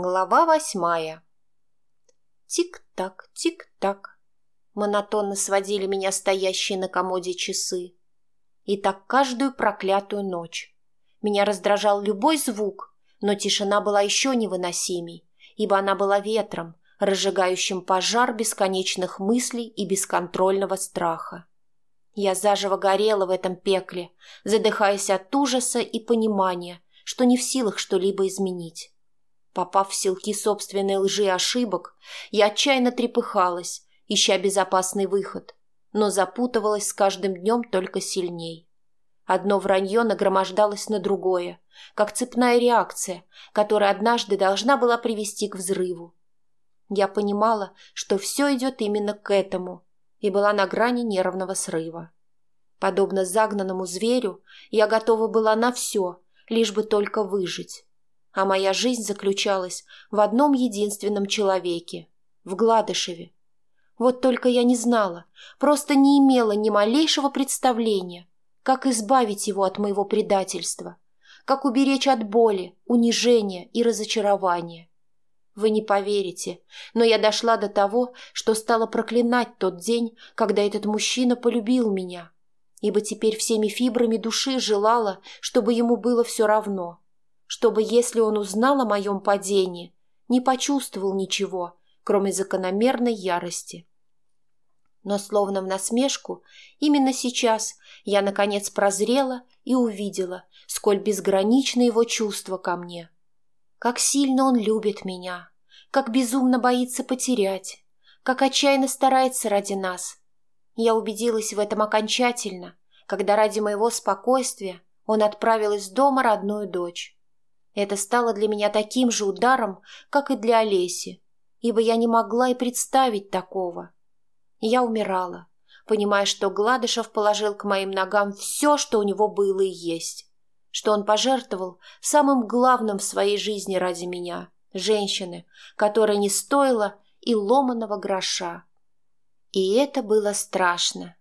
Глава восьмая. Тик-так, тик-так. Монотонно сводили меня стоящие на комоде часы. И так каждую проклятую ночь. Меня раздражал любой звук, но тишина была еще невыносимей, ибо она была ветром, разжигающим пожар бесконечных мыслей и бесконтрольного страха. Я заживо горела в этом пекле, задыхаясь от ужаса и понимания, что не в силах что-либо изменить. Попав в селки собственной лжи и ошибок, я отчаянно трепыхалась, ища безопасный выход, но запутывалась с каждым днем только сильней. Одно вранье нагромождалось на другое, как цепная реакция, которая однажды должна была привести к взрыву. Я понимала, что все идет именно к этому, и была на грани нервного срыва. Подобно загнанному зверю, я готова была на все, лишь бы только выжить а моя жизнь заключалась в одном единственном человеке – в Гладышеве. Вот только я не знала, просто не имела ни малейшего представления, как избавить его от моего предательства, как уберечь от боли, унижения и разочарования. Вы не поверите, но я дошла до того, что стала проклинать тот день, когда этот мужчина полюбил меня, ибо теперь всеми фибрами души желала, чтобы ему было все равно – чтобы, если он узнал о моем падении, не почувствовал ничего, кроме закономерной ярости. Но словно в насмешку, именно сейчас я, наконец, прозрела и увидела, сколь безгранично его чувство ко мне. Как сильно он любит меня, как безумно боится потерять, как отчаянно старается ради нас. Я убедилась в этом окончательно, когда ради моего спокойствия он отправил из дома родную дочь. Это стало для меня таким же ударом, как и для Олеси, ибо я не могла и представить такого. Я умирала, понимая, что Гладышев положил к моим ногам все, что у него было и есть, что он пожертвовал самым главным в своей жизни ради меня, женщины, которая не стоила и ломаного гроша. И это было страшно,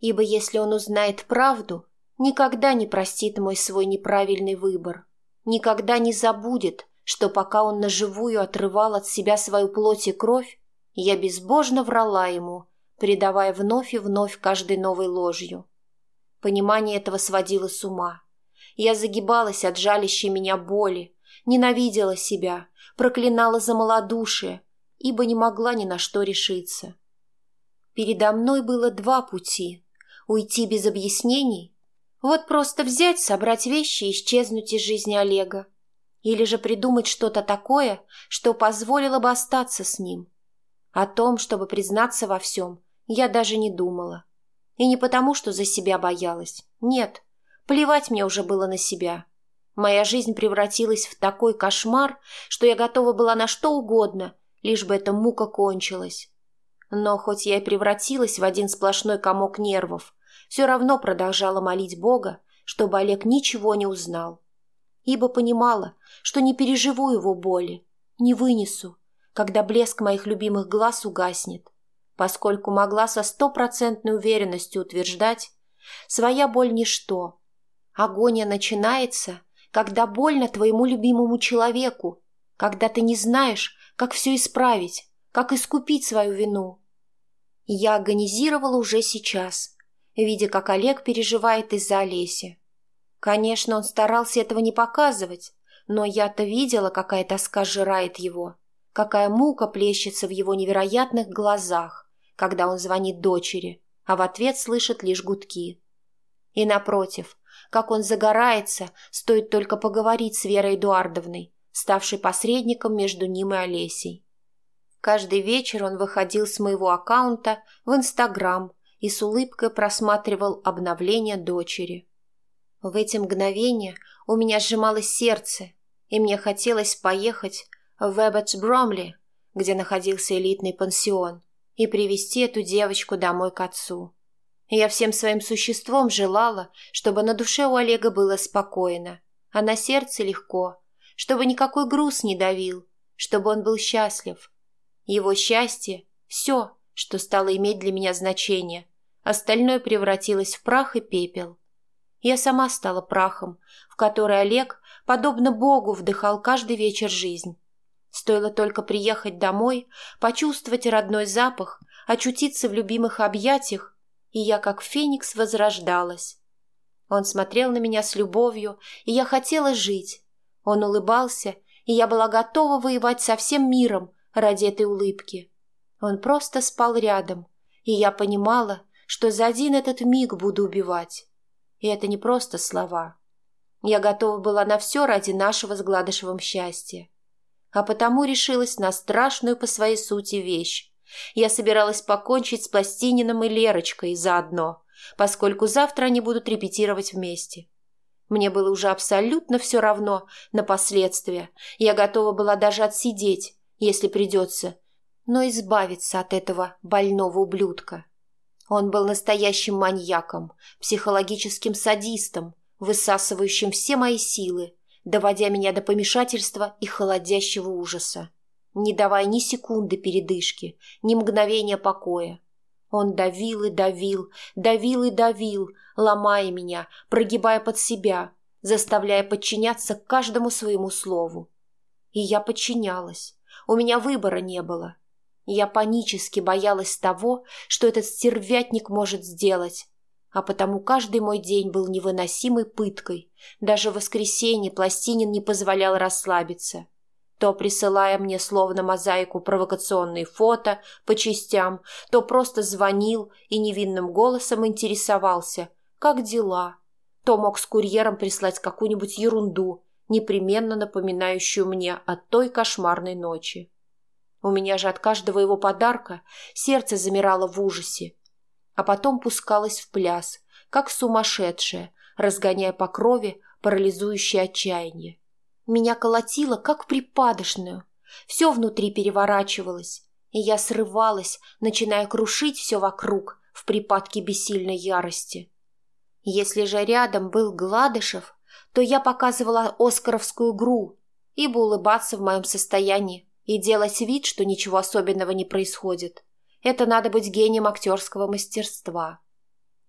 ибо если он узнает правду, никогда не простит мой свой неправильный выбор – никогда не забудет, что пока он наживую отрывал от себя свою плоть и кровь, я безбожно врала ему, предавая вновь и вновь каждой новой ложью. Понимание этого сводило с ума. Я загибалась от жалящей меня боли, ненавидела себя, проклинала за малодушие, ибо не могла ни на что решиться. Передо мной было два пути — уйти без объяснений вот просто взять, собрать вещи и исчезнуть из жизни Олега. Или же придумать что-то такое, что позволило бы остаться с ним. О том, чтобы признаться во всем, я даже не думала. И не потому, что за себя боялась. Нет, плевать мне уже было на себя. Моя жизнь превратилась в такой кошмар, что я готова была на что угодно, лишь бы эта мука кончилась. Но хоть я и превратилась в один сплошной комок нервов, все равно продолжала молить Бога, чтобы Олег ничего не узнал. Ибо понимала, что не переживу его боли, не вынесу, когда блеск моих любимых глаз угаснет, поскольку могла со стопроцентной уверенностью утверждать, своя боль – ничто. Агония начинается, когда больно твоему любимому человеку, когда ты не знаешь, как все исправить, как искупить свою вину. Я агонизировала уже сейчас, видя, как Олег переживает из-за Олеси. Конечно, он старался этого не показывать, но я-то видела, какая тоска сжирает его, какая мука плещется в его невероятных глазах, когда он звонит дочери, а в ответ слышит лишь гудки. И напротив, как он загорается, стоит только поговорить с Верой Эдуардовной, ставшей посредником между ним и Олесей. Каждый вечер он выходил с моего аккаунта в Инстаграм и с улыбкой просматривал обновление дочери. В эти мгновения у меня сжималось сердце, и мне хотелось поехать в Эбботс Бромли, где находился элитный пансион, и привести эту девочку домой к отцу. Я всем своим существом желала, чтобы на душе у Олега было спокойно, а на сердце легко, чтобы никакой груз не давил, чтобы он был счастлив. Его счастье – все, что стало иметь для меня значение, Остальное превратилось в прах и пепел. Я сама стала прахом, в который Олег, подобно Богу, вдыхал каждый вечер жизнь. Стоило только приехать домой, почувствовать родной запах, очутиться в любимых объятиях, и я, как феникс, возрождалась. Он смотрел на меня с любовью, и я хотела жить. Он улыбался, и я была готова воевать со всем миром ради этой улыбки. Он просто спал рядом, и я понимала, что за один этот миг буду убивать. И это не просто слова. Я готова была на все ради нашего с Гладышевым счастья. А потому решилась на страшную по своей сути вещь. Я собиралась покончить с Пластининым и Лерочкой заодно, поскольку завтра они будут репетировать вместе. Мне было уже абсолютно все равно на последствия. Я готова была даже отсидеть, если придется, но избавиться от этого больного ублюдка. Он был настоящим маньяком, психологическим садистом, высасывающим все мои силы, доводя меня до помешательства и холодящего ужаса, не давая ни секунды передышки, ни мгновения покоя. Он давил и давил, давил и давил, ломая меня, прогибая под себя, заставляя подчиняться каждому своему слову. И я подчинялась. У меня выбора не было. Я панически боялась того, что этот стервятник может сделать, а потому каждый мой день был невыносимой пыткой. Даже в воскресенье Пластинин не позволял расслабиться. То присылая мне словно мозаику провокационные фото по частям, то просто звонил и невинным голосом интересовался, как дела. То мог с курьером прислать какую-нибудь ерунду, непременно напоминающую мне о той кошмарной ночи. У меня же от каждого его подарка сердце замирало в ужасе, а потом пускалась в пляс, как сумасшедшая, разгоняя по крови парализующее отчаяние. Меня колотило, как припадочную. Все внутри переворачивалось, и я срывалась, начиная крушить все вокруг в припадке бессильной ярости. Если же рядом был Гладышев, то я показывала оскаровскую игру, ибо улыбаться в моем состоянии и делать вид, что ничего особенного не происходит, это надо быть гением актерского мастерства.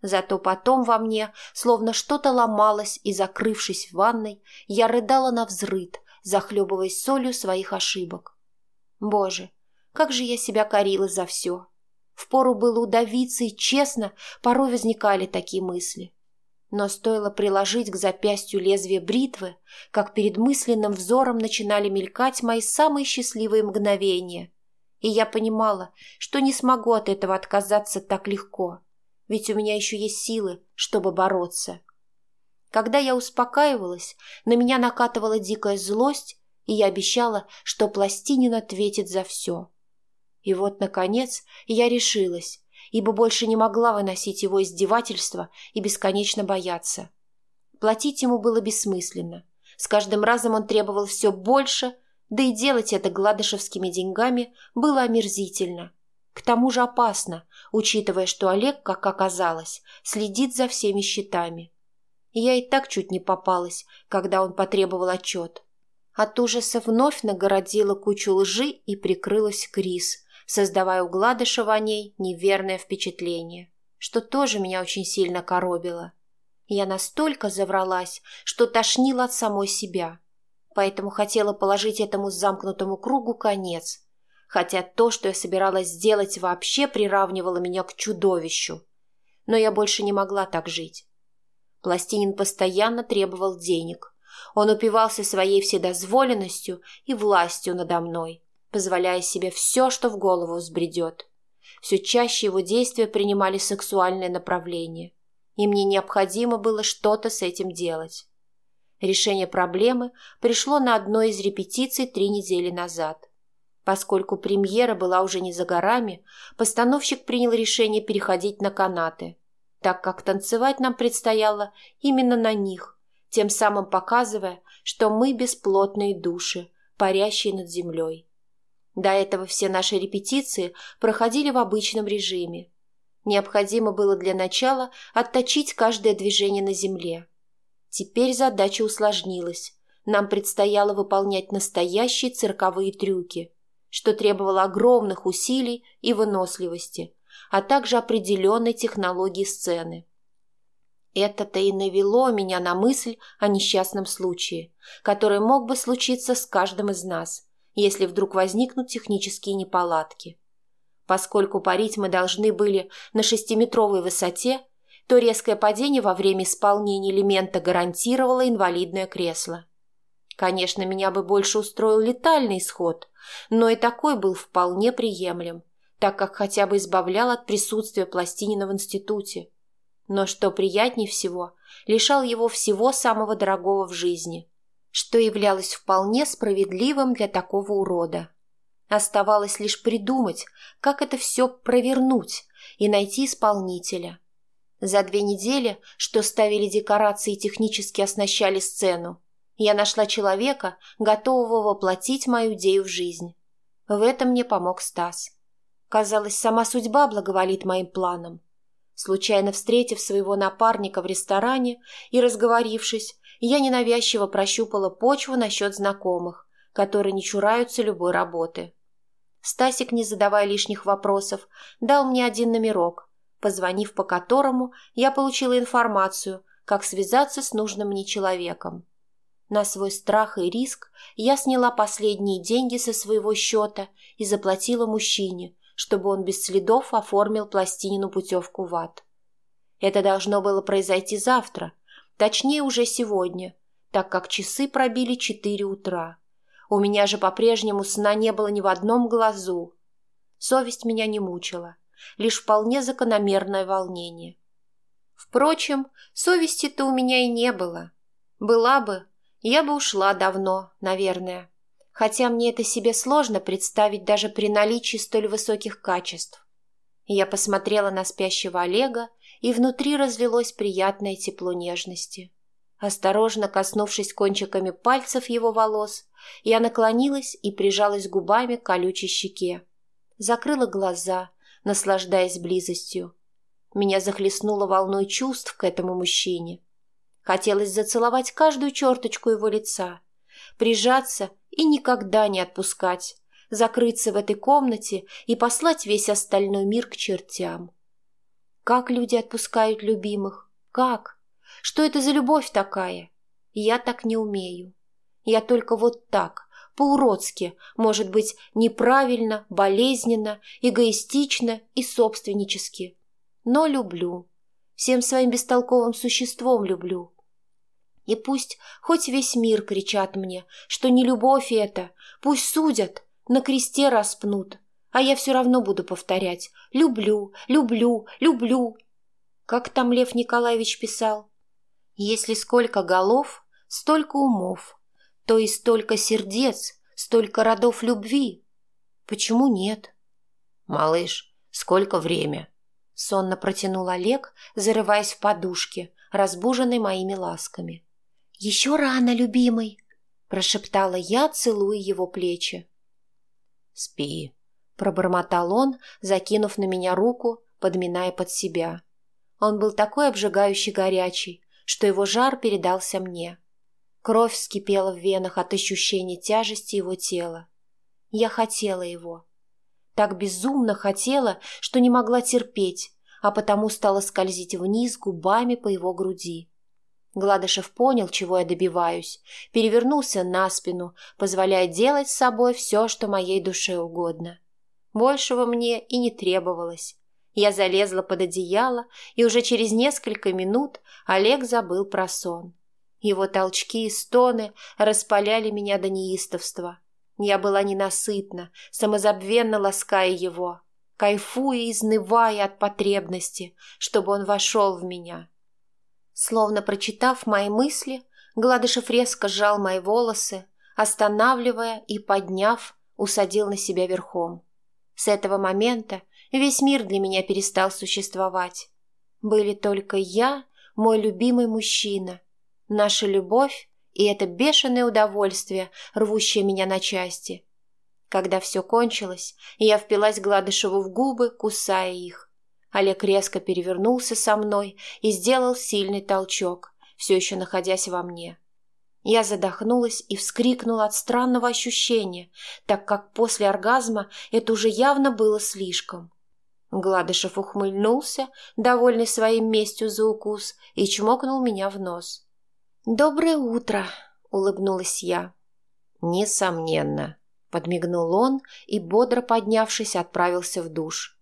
Зато потом во мне словно что-то ломалось, и, закрывшись в ванной, я рыдала на взрыд, захлебываясь солью своих ошибок. Боже, как же я себя корила за все. Впору было удавиться, и честно, порой возникали такие мысли. Но стоило приложить к запястью лезвие бритвы, как перед мысленным взором начинали мелькать мои самые счастливые мгновения, и я понимала, что не смогу от этого отказаться так легко, ведь у меня еще есть силы, чтобы бороться. Когда я успокаивалась, на меня накатывала дикая злость, и я обещала, что Пластинин ответит за все. И вот, наконец, я решилась, ибо больше не могла выносить его издевательства и бесконечно бояться. Платить ему было бессмысленно. С каждым разом он требовал все больше, да и делать это гладышевскими деньгами было омерзительно. К тому же опасно, учитывая, что Олег, как оказалось, следит за всеми счетами. Я и так чуть не попалась, когда он потребовал отчет. От ужаса вновь нагородила кучу лжи и прикрылась Крис, создавая у Гладышева о ней неверное впечатление, что тоже меня очень сильно коробило. Я настолько завралась, что тошнила от самой себя поэтому хотела положить этому замкнутому кругу конец, хотя то, что я собиралась сделать, вообще приравнивало меня к чудовищу. Но я больше не могла так жить. Пластинин постоянно требовал денег. Он упивался своей вседозволенностью и властью надо мной, позволяя себе все, что в голову взбредет. Все чаще его действия принимали сексуальное направление, и мне необходимо было что-то с этим делать. Решение проблемы пришло на одной из репетиций три недели назад. Поскольку премьера была уже не за горами, постановщик принял решение переходить на канаты, так как танцевать нам предстояло именно на них, тем самым показывая, что мы бесплотные души, парящие над землей. До этого все наши репетиции проходили в обычном режиме. Необходимо было для начала отточить каждое движение на земле – Теперь задача усложнилась. Нам предстояло выполнять настоящие цирковые трюки, что требовало огромных усилий и выносливости, а также определенной технологии сцены. Это-то и навело меня на мысль о несчастном случае, который мог бы случиться с каждым из нас, если вдруг возникнут технические неполадки. Поскольку парить мы должны были на шестиметровой высоте, то резкое падение во время исполнения элемента гарантировало инвалидное кресло. Конечно, меня бы больше устроил летальный исход, но и такой был вполне приемлем, так как хотя бы избавлял от присутствия пластинина в институте. Но что приятнее всего, лишал его всего самого дорогого в жизни, что являлось вполне справедливым для такого урода. Оставалось лишь придумать, как это все провернуть и найти исполнителя. За две недели, что ставили декорации и технически оснащали сцену, я нашла человека, готового воплотить мою идею в жизнь. В этом мне помог Стас. Казалось, сама судьба благоволит моим планам. Случайно встретив своего напарника в ресторане и разговорившись, я ненавязчиво прощупала почву насчет знакомых, которые не чураются любой работы. Стасик, не задавая лишних вопросов, дал мне один номерок, позвонив по которому я получила информацию, как связаться с нужным мне человеком. На свой страх и риск я сняла последние деньги со своего счета и заплатила мужчине, чтобы он без следов оформил пластинину путевку в ад. Это должно было произойти завтра, точнее уже сегодня, так как часы пробили четыре утра. У меня же по-прежнему сна не было ни в одном глазу. Совесть меня не мучила, лишь вполне закономерное волнение. Впрочем, совести-то у меня и не было. Была бы, я бы ушла давно, наверное. Хотя мне это себе сложно представить даже при наличии столь высоких качеств. Я посмотрела на спящего Олега, и внутри разлилось приятное тепло нежности. Осторожно коснувшись кончиками пальцев его волос, я наклонилась и прижалась губами к колючей щеке. Закрыла глаза, наслаждаясь близостью. Меня захлестнуло волной чувств к этому мужчине. Хотелось зацеловать каждую черточку его лица, прижаться и никогда не отпускать, закрыться в этой комнате и послать весь остальной мир к чертям. Как люди отпускают любимых? Как? Что это за любовь такая? Я так не умею. Я только вот так, по-уродски, может быть, неправильно, болезненно, эгоистично и собственнически. Но люблю всем своим бестолковым существом люблю. И пусть хоть весь мир кричат мне, что не любовь это, пусть судят, на кресте распнут, а я все равно буду повторять «люблю, люблю, люблю». Как там Лев Николаевич писал? «Если сколько голов, столько умов, то и столько сердец, столько родов любви. Почему нет?» «Малыш, сколько время?» Сонно протянул Олег, зарываясь в подушки, разбуженный моими ласками. «Еще рано, любимый!» – прошептала я, целуя его плечи. «Спи», – пробормотал он, закинув на меня руку, подминая под себя. Он был такой обжигающий горячий, что его жар передался мне. Кровь вскипела в венах от ощущения тяжести его тела. Я хотела его так безумно хотела, что не могла терпеть, а потому стала скользить вниз губами по его груди. Гладышев понял, чего я добиваюсь, перевернулся на спину, позволяя делать с собой все, что моей душе угодно. Большего мне и не требовалось. Я залезла под одеяло, и уже через несколько минут Олег забыл про сон. Его толчки и стоны распаляли меня до неистовства. Я была ненасытна, самозабвенно лаская его, кайфуя и изнывая от потребности, чтобы он вошел в меня. Словно прочитав мои мысли, Гладышев резко сжал мои волосы, останавливая и, подняв, усадил на себя верхом. С этого момента весь мир для меня перестал существовать. Были только я, мой любимый мужчина, наша любовь и это бешеное удовольствие, рвущее меня на части. Когда все кончилось, я впилась Гладышеву в губы, кусая их. Олег резко перевернулся со мной и сделал сильный толчок, все еще находясь во мне. Я задохнулась и вскрикнула от странного ощущения, так как после оргазма это уже явно было слишком. Гладышев ухмыльнулся, довольный своим местью за укус, и чмокнул меня в нос. «Доброе утро!» — улыбнулась я. «Несомненно», — Подмигнул он и, бодро поднявшись, отправился в душ.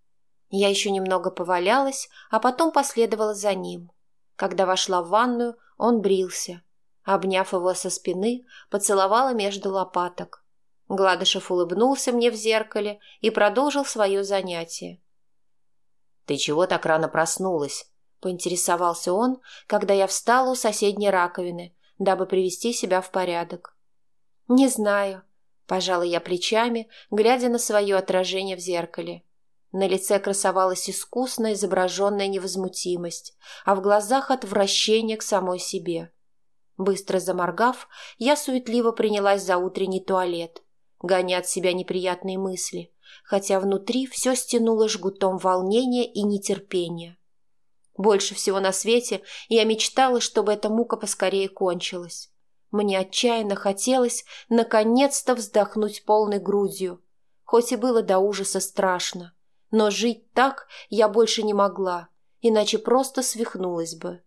Я еще немного повалялась, а потом последовала за ним. Когда вошла в ванную, он брился. Обняв его со спины, поцеловала между лопаток. Гладышев улыбнулся мне в зеркале и продолжил свое занятие. «Ты чего так рано проснулась?» – поинтересовался он, когда я встала у соседней раковины, дабы привести себя в порядок. «Не знаю», – пожала я плечами, глядя на свое отражение в зеркале. На лице красовалась искусно изображенная невозмутимость, а в глазах отвращение к самой себе. Быстро заморгав, я суетливо принялась за утренний туалет – гоня от себя неприятные мысли, хотя внутри все стянуло жгутом волнения и нетерпения. Больше всего на свете я мечтала, чтобы эта мука поскорее кончилась. Мне отчаянно хотелось наконец-то вздохнуть полной грудью, хоть и было до ужаса страшно. Но жить так я больше не могла, иначе просто свихнулась бы.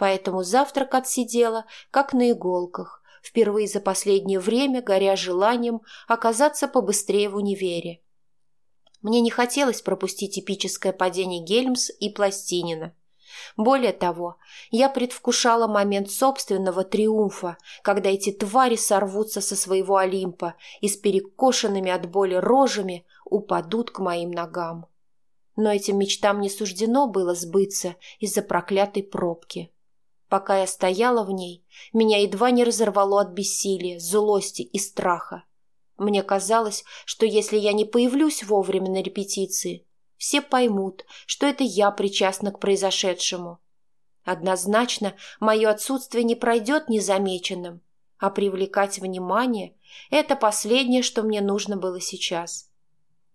Поэтому завтрак отсидела, как на иголках, впервые за последнее время горя желанием оказаться побыстрее в универе. Мне не хотелось пропустить эпическое падение Гельмс и Пластинина. Более того, я предвкушала момент собственного триумфа, когда эти твари сорвутся со своего Олимпа и с перекошенными от боли рожами упадут к моим ногам. Но этим мечтам не суждено было сбыться из-за проклятой пробки. Пока я стояла в ней, меня едва не разорвало от бессилия, злости и страха. Мне казалось, что если я не появлюсь вовремя на репетиции, все поймут, что это я причастна к произошедшему. Однозначно, мое отсутствие не пройдет незамеченным, а привлекать внимание – это последнее, что мне нужно было сейчас.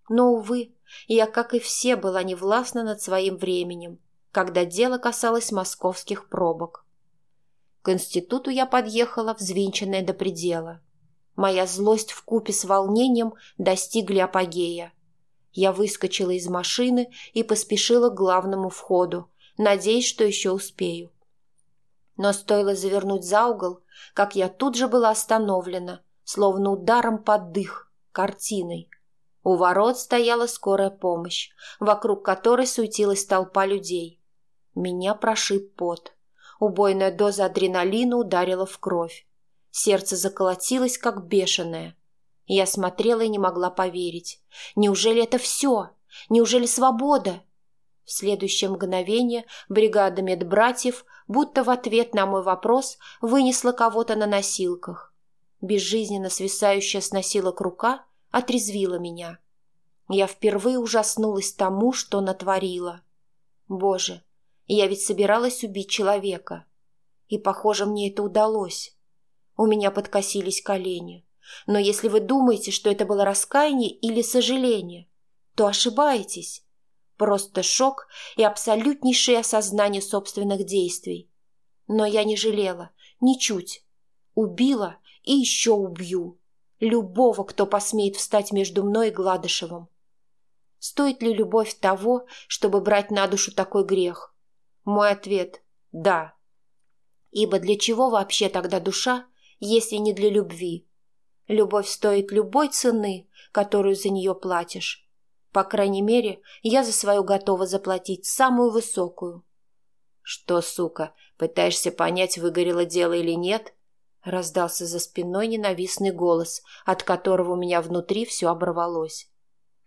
Но, увы, я, как и все, была невластна над своим временем, когда дело касалось московских пробок. К институту я подъехала, взвинченная до предела. Моя злость в купе с волнением достигли апогея. Я выскочила из машины и поспешила к главному входу, надеясь, что еще успею. Но стоило завернуть за угол, как я тут же была остановлена, словно ударом под дых, картиной. У ворот стояла скорая помощь, вокруг которой суетилась толпа людей. Меня прошиб пот. Убойная доза адреналина ударила в кровь. Сердце заколотилось, как бешеное. Я смотрела и не могла поверить. Неужели это все? Неужели свобода? В следующее мгновение бригада медбратьев, будто в ответ на мой вопрос, вынесла кого-то на носилках. Безжизненно свисающая с носилок рука отрезвила меня. Я впервые ужаснулась тому, что натворила. Боже, я ведь собиралась убить человека. И, похоже, мне это удалось. У меня подкосились колени. Но если вы думаете, что это было раскаяние или сожаление, то ошибаетесь. Просто шок и абсолютнейшее осознание собственных действий. Но я не жалела, ничуть. Убила и еще убью. Любого, кто посмеет встать между мной и Гладышевым. Стоит ли любовь того, чтобы брать на душу такой грех? Мой ответ – да. Ибо для чего вообще тогда душа, если не для любви? Любовь стоит любой цены, которую за нее платишь. По крайней мере, я за свою готова заплатить самую высокую. «Что, сука, пытаешься понять, выгорело дело или нет?» Раздался за спиной ненавистный голос, от которого у меня внутри все оборвалось.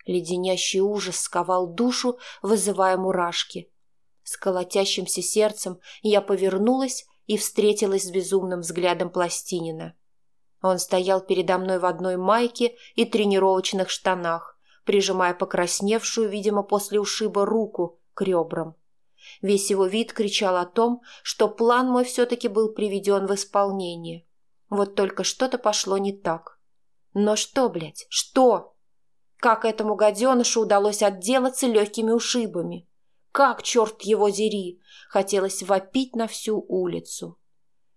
Леденящий ужас сковал душу, вызывая мурашки. С колотящимся сердцем я повернулась и встретилась с безумным взглядом Пластинина. Он стоял передо мной в одной майке и тренировочных штанах, прижимая покрасневшую, видимо, после ушиба руку к ребрам. Весь его вид кричал о том, что план мой все-таки был приведен в исполнение. Вот только что-то пошло не так. Но что, блядь, что? Как этому гаденышу удалось отделаться легкими ушибами? Как, черт его дери, хотелось вопить на всю улицу.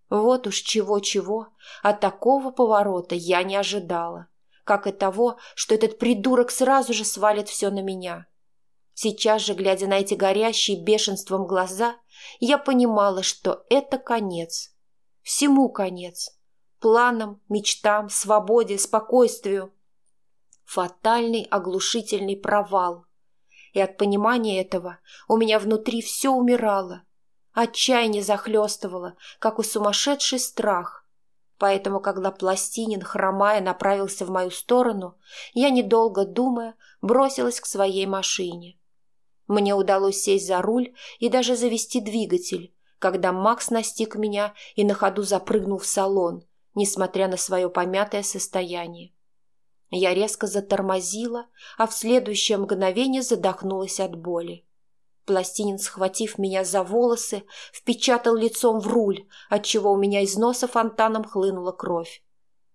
Вот уж чего-чего, а такого поворота я не ожидала, как и того, что этот придурок сразу же свалит все на меня. Сейчас же, глядя на эти горящие бешенством глаза, я понимала, что это конец. Всему конец. Планам, мечтам, свободе, спокойствию. Фатальный оглушительный провал. И от понимания этого у меня внутри все умирало. Отчаяние захлестывало, как у сумасшедший страх. Поэтому, когда Пластинин, хромая, направился в мою сторону, я, недолго думая, бросилась к своей машине. Мне удалось сесть за руль и даже завести двигатель, когда Макс настиг меня и на ходу запрыгнул в салон, несмотря на свое помятое состояние. Я резко затормозила, а в следующее мгновение задохнулась от боли. Пластинин, схватив меня за волосы, впечатал лицом в руль, отчего у меня из носа фонтаном хлынула кровь.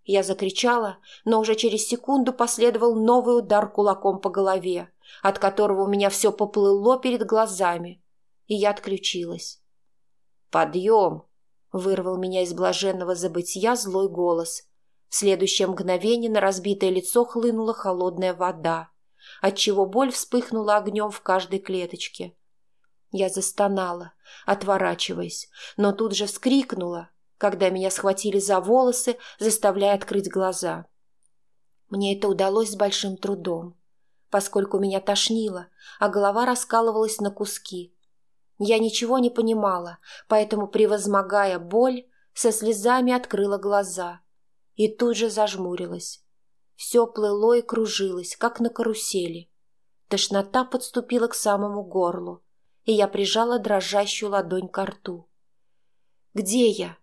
Я закричала, но уже через секунду последовал новый удар кулаком по голове, от которого у меня все поплыло перед глазами, и я отключилась. «Подъем!» — вырвал меня из блаженного забытия злой голос. В следующее мгновение на разбитое лицо хлынула холодная вода, отчего боль вспыхнула огнем в каждой клеточке. Я застонала, отворачиваясь, но тут же вскрикнула, когда меня схватили за волосы, заставляя открыть глаза. Мне это удалось с большим трудом, поскольку меня тошнило, а голова раскалывалась на куски. Я ничего не понимала, поэтому, превозмогая боль, со слезами открыла глаза и тут же зажмурилась. Все плыло и кружилось, как на карусели. Тошнота подступила к самому горлу, и я прижала дрожащую ладонь к рту. «Где я?»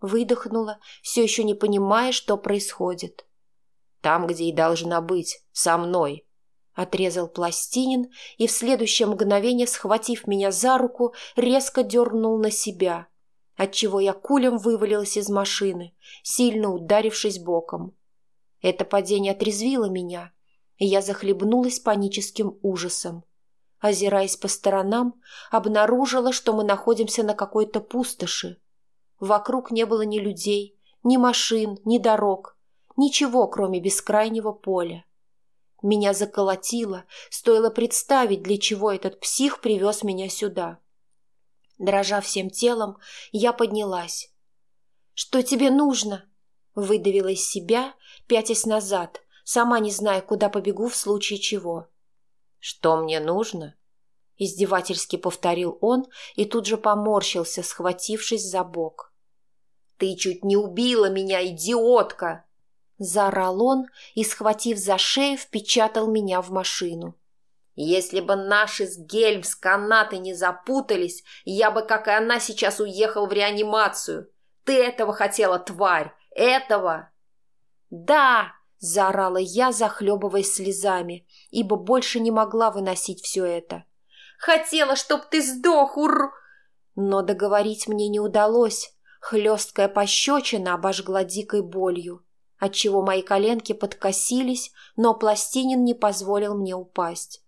Выдохнула, все еще не понимая, что происходит. «Там, где и должна быть, со мной», — отрезал Пластинин и в следующее мгновение, схватив меня за руку, резко дернул на себя, отчего я кулем вывалилась из машины, сильно ударившись боком. Это падение отрезвило меня, и я захлебнулась паническим ужасом. Озираясь по сторонам, обнаружила, что мы находимся на какой-то пустоши, Вокруг не было ни людей, ни машин, ни дорог, ничего, кроме бескрайнего поля. Меня заколотило, стоило представить, для чего этот псих привез меня сюда. Дрожа всем телом, я поднялась. «Что тебе нужно?» Выдавила из себя, пятясь назад, сама не зная, куда побегу в случае чего. «Что мне нужно?» Издевательски повторил он и тут же поморщился, схватившись за бок. «Ты чуть не убила меня, идиотка!» Заорал он и, схватив за шею, впечатал меня в машину. «Если бы наши с Гельмс канаты не запутались, я бы, как и она, сейчас уехал в реанимацию. Ты этого хотела, тварь! Этого!» «Да!» – заорала я, захлебываясь слезами, ибо больше не могла выносить все это. Хотела, чтоб ты сдох, ур...» Но договорить мне не удалось. Хлесткая пощечина обожгла дикой болью, отчего мои коленки подкосились, но Пластинин не позволил мне упасть.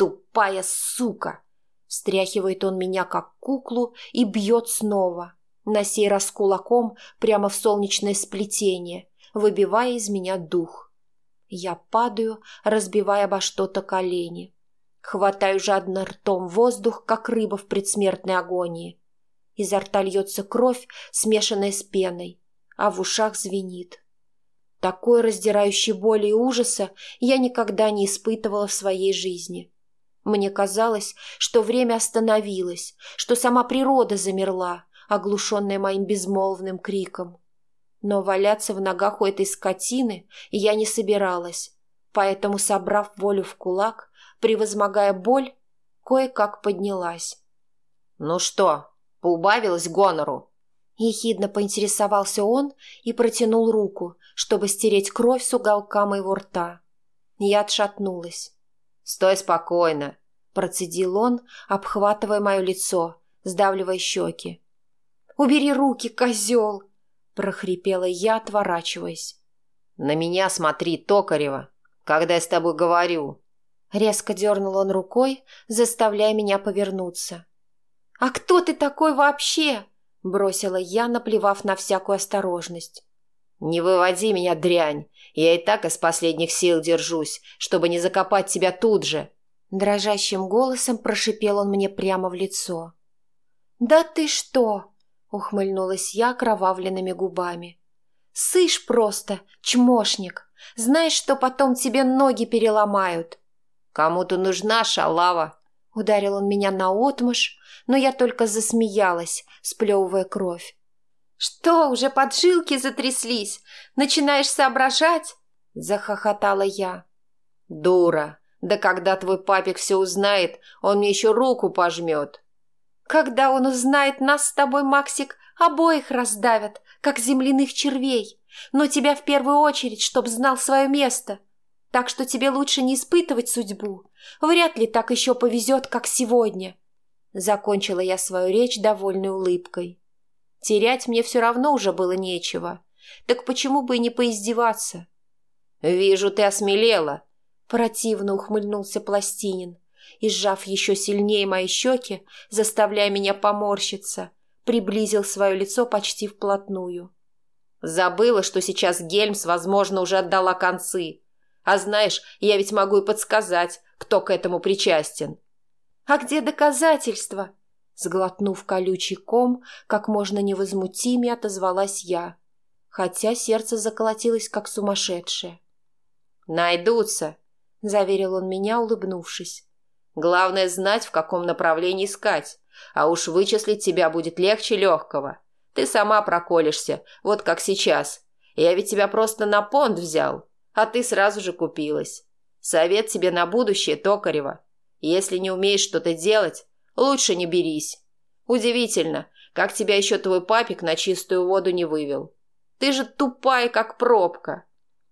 «Тупая сука!» Встряхивает он меня, как куклу, и бьет снова, на сей раз кулаком прямо в солнечное сплетение, выбивая из меня дух. Я падаю, разбивая обо что-то колени. Хватаю жадно ртом воздух, как рыба в предсмертной агонии. Изо рта льется кровь, смешанная с пеной, а в ушах звенит. Такой раздирающей боли и ужаса я никогда не испытывала в своей жизни. Мне казалось, что время остановилось, что сама природа замерла, оглушенная моим безмолвным криком. Но валяться в ногах у этой скотины я не собиралась, поэтому, собрав волю в кулак, превозмогая боль, кое-как поднялась. «Ну что, поубавилась гонору?» Ехидно поинтересовался он и протянул руку, чтобы стереть кровь с уголка моего рта. Я отшатнулась. «Стой спокойно», — процедил он, обхватывая мое лицо, сдавливая щеки. «Убери руки, козел!» — прохрипела я, отворачиваясь. «На меня смотри, Токарева, когда я с тобой говорю!» Резко дернул он рукой, заставляя меня повернуться. «А кто ты такой вообще?» – бросила я, наплевав на всякую осторожность. «Не выводи меня, дрянь! Я и так из последних сил держусь, чтобы не закопать тебя тут же!» Дрожащим голосом прошипел он мне прямо в лицо. «Да ты что!» – ухмыльнулась я кровавленными губами. Сышь просто, чмошник. Знаешь, что потом тебе ноги переломают. Кому ты нужна, шалава? Ударил он меня на отмышь, но я только засмеялась, сплевывая кровь. «Что, уже поджилки затряслись? Начинаешь соображать?» – захохотала я. «Дура! Да когда твой папик все узнает, он мне еще руку пожмет!» «Когда он узнает, нас с тобой, Максик, обоих раздавят, как земляных червей, но тебя в первую очередь, чтоб знал свое место. Так что тебе лучше не испытывать судьбу. Вряд ли так еще повезет, как сегодня». Закончила я свою речь довольной улыбкой. Терять мне все равно уже было нечего. Так почему бы и не поиздеваться? «Вижу, ты осмелела», — противно ухмыльнулся Пластинин и, сжав еще сильнее мои щеки, заставляя меня поморщиться, приблизил свое лицо почти вплотную. «Забыла, что сейчас Гельмс, возможно, уже отдала концы. А знаешь, я ведь могу и подсказать, кто к этому причастен». «А где доказательства?» Сглотнув колючий ком, как можно невозмутимее отозвалась я, хотя сердце заколотилось, как сумасшедшее. «Найдутся», — заверил он меня, улыбнувшись. «Главное знать, в каком направлении искать, а уж вычислить тебя будет легче легкого. Ты сама проколешься, вот как сейчас. Я ведь тебя просто на понт взял, а ты сразу же купилась. Совет тебе на будущее, Токарева. Если не умеешь что-то делать, лучше не берись. Удивительно, как тебя еще твой папик на чистую воду не вывел. Ты же тупая, как пробка.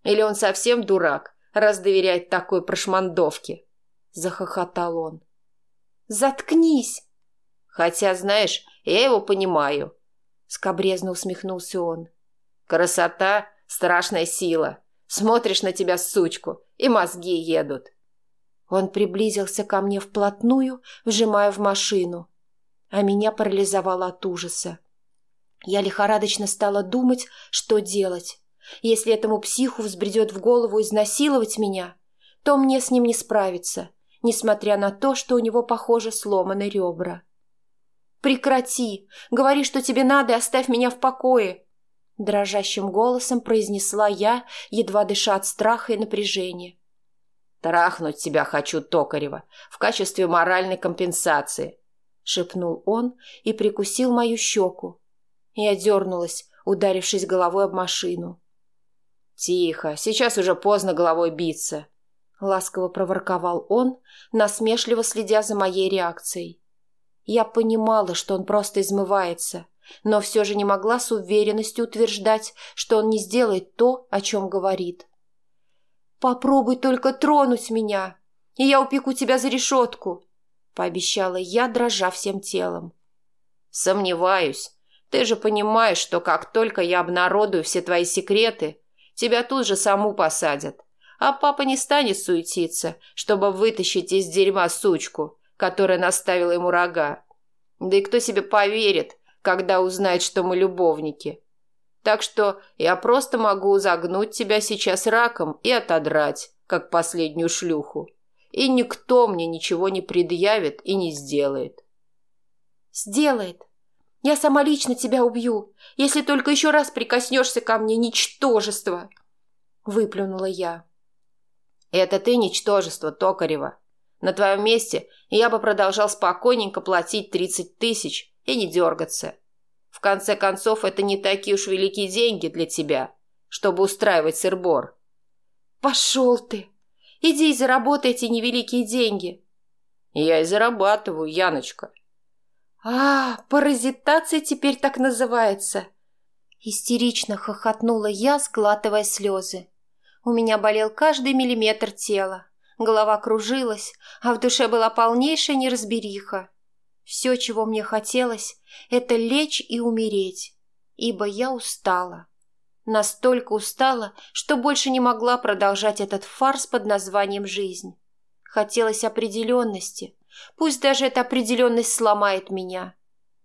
Или он совсем дурак, раз доверяет такой прошмандовке?» Захохотал он. «Заткнись!» «Хотя, знаешь, я его понимаю», — скобрезно усмехнулся он. «Красота — страшная сила. Смотришь на тебя, сучку, и мозги едут. Он приблизился ко мне вплотную, вжимая в машину. А меня парализовало от ужаса. Я лихорадочно стала думать, что делать. Если этому психу взбредет в голову изнасиловать меня, то мне с ним не справиться, несмотря на то, что у него, похоже, сломаны ребра. «Прекрати! Говори, что тебе надо, и оставь меня в покое!» Дрожащим голосом произнесла я, едва дыша от страха и напряжения. «Трахнуть тебя хочу, Токарева, в качестве моральной компенсации», — шепнул он и прикусил мою щеку. Я дернулась, ударившись головой об машину. «Тихо, сейчас уже поздно головой биться», — ласково проворковал он, насмешливо следя за моей реакцией. Я понимала, что он просто измывается, но все же не могла с уверенностью утверждать, что он не сделает то, о чем говорит. «Попробуй только тронуть меня, и я упеку тебя за решетку», — пообещала я, дрожа всем телом. «Сомневаюсь. Ты же понимаешь, что как только я обнародую все твои секреты, тебя тут же саму посадят. А папа не станет суетиться, чтобы вытащить из дерьма сучку, которая наставила ему рога. Да и кто себе поверит, когда узнает, что мы любовники?» Так что я просто могу загнуть тебя сейчас раком и отодрать, как последнюю шлюху. И никто мне ничего не предъявит и не сделает. Сделает. Я сама лично тебя убью, если только еще раз прикоснешься ко мне, ничтожество. Выплюнула я. Это ты ничтожество, Токарева. На твоем месте я бы продолжал спокойненько платить тридцать тысяч и не дергаться. В конце концов, это не такие уж великие деньги для тебя, чтобы устраивать сырбор. Пошел ты! Иди и заработай эти невеликие деньги. Я и зарабатываю, Яночка. А, паразитация теперь так называется. Истерично хохотнула я, сглатывая слезы. У меня болел каждый миллиметр тела. Голова кружилась, а в душе была полнейшая неразбериха. Все, чего мне хотелось, это лечь и умереть, ибо я устала. Настолько устала, что больше не могла продолжать этот фарс под названием «жизнь». Хотелось определенности, пусть даже эта определенность сломает меня.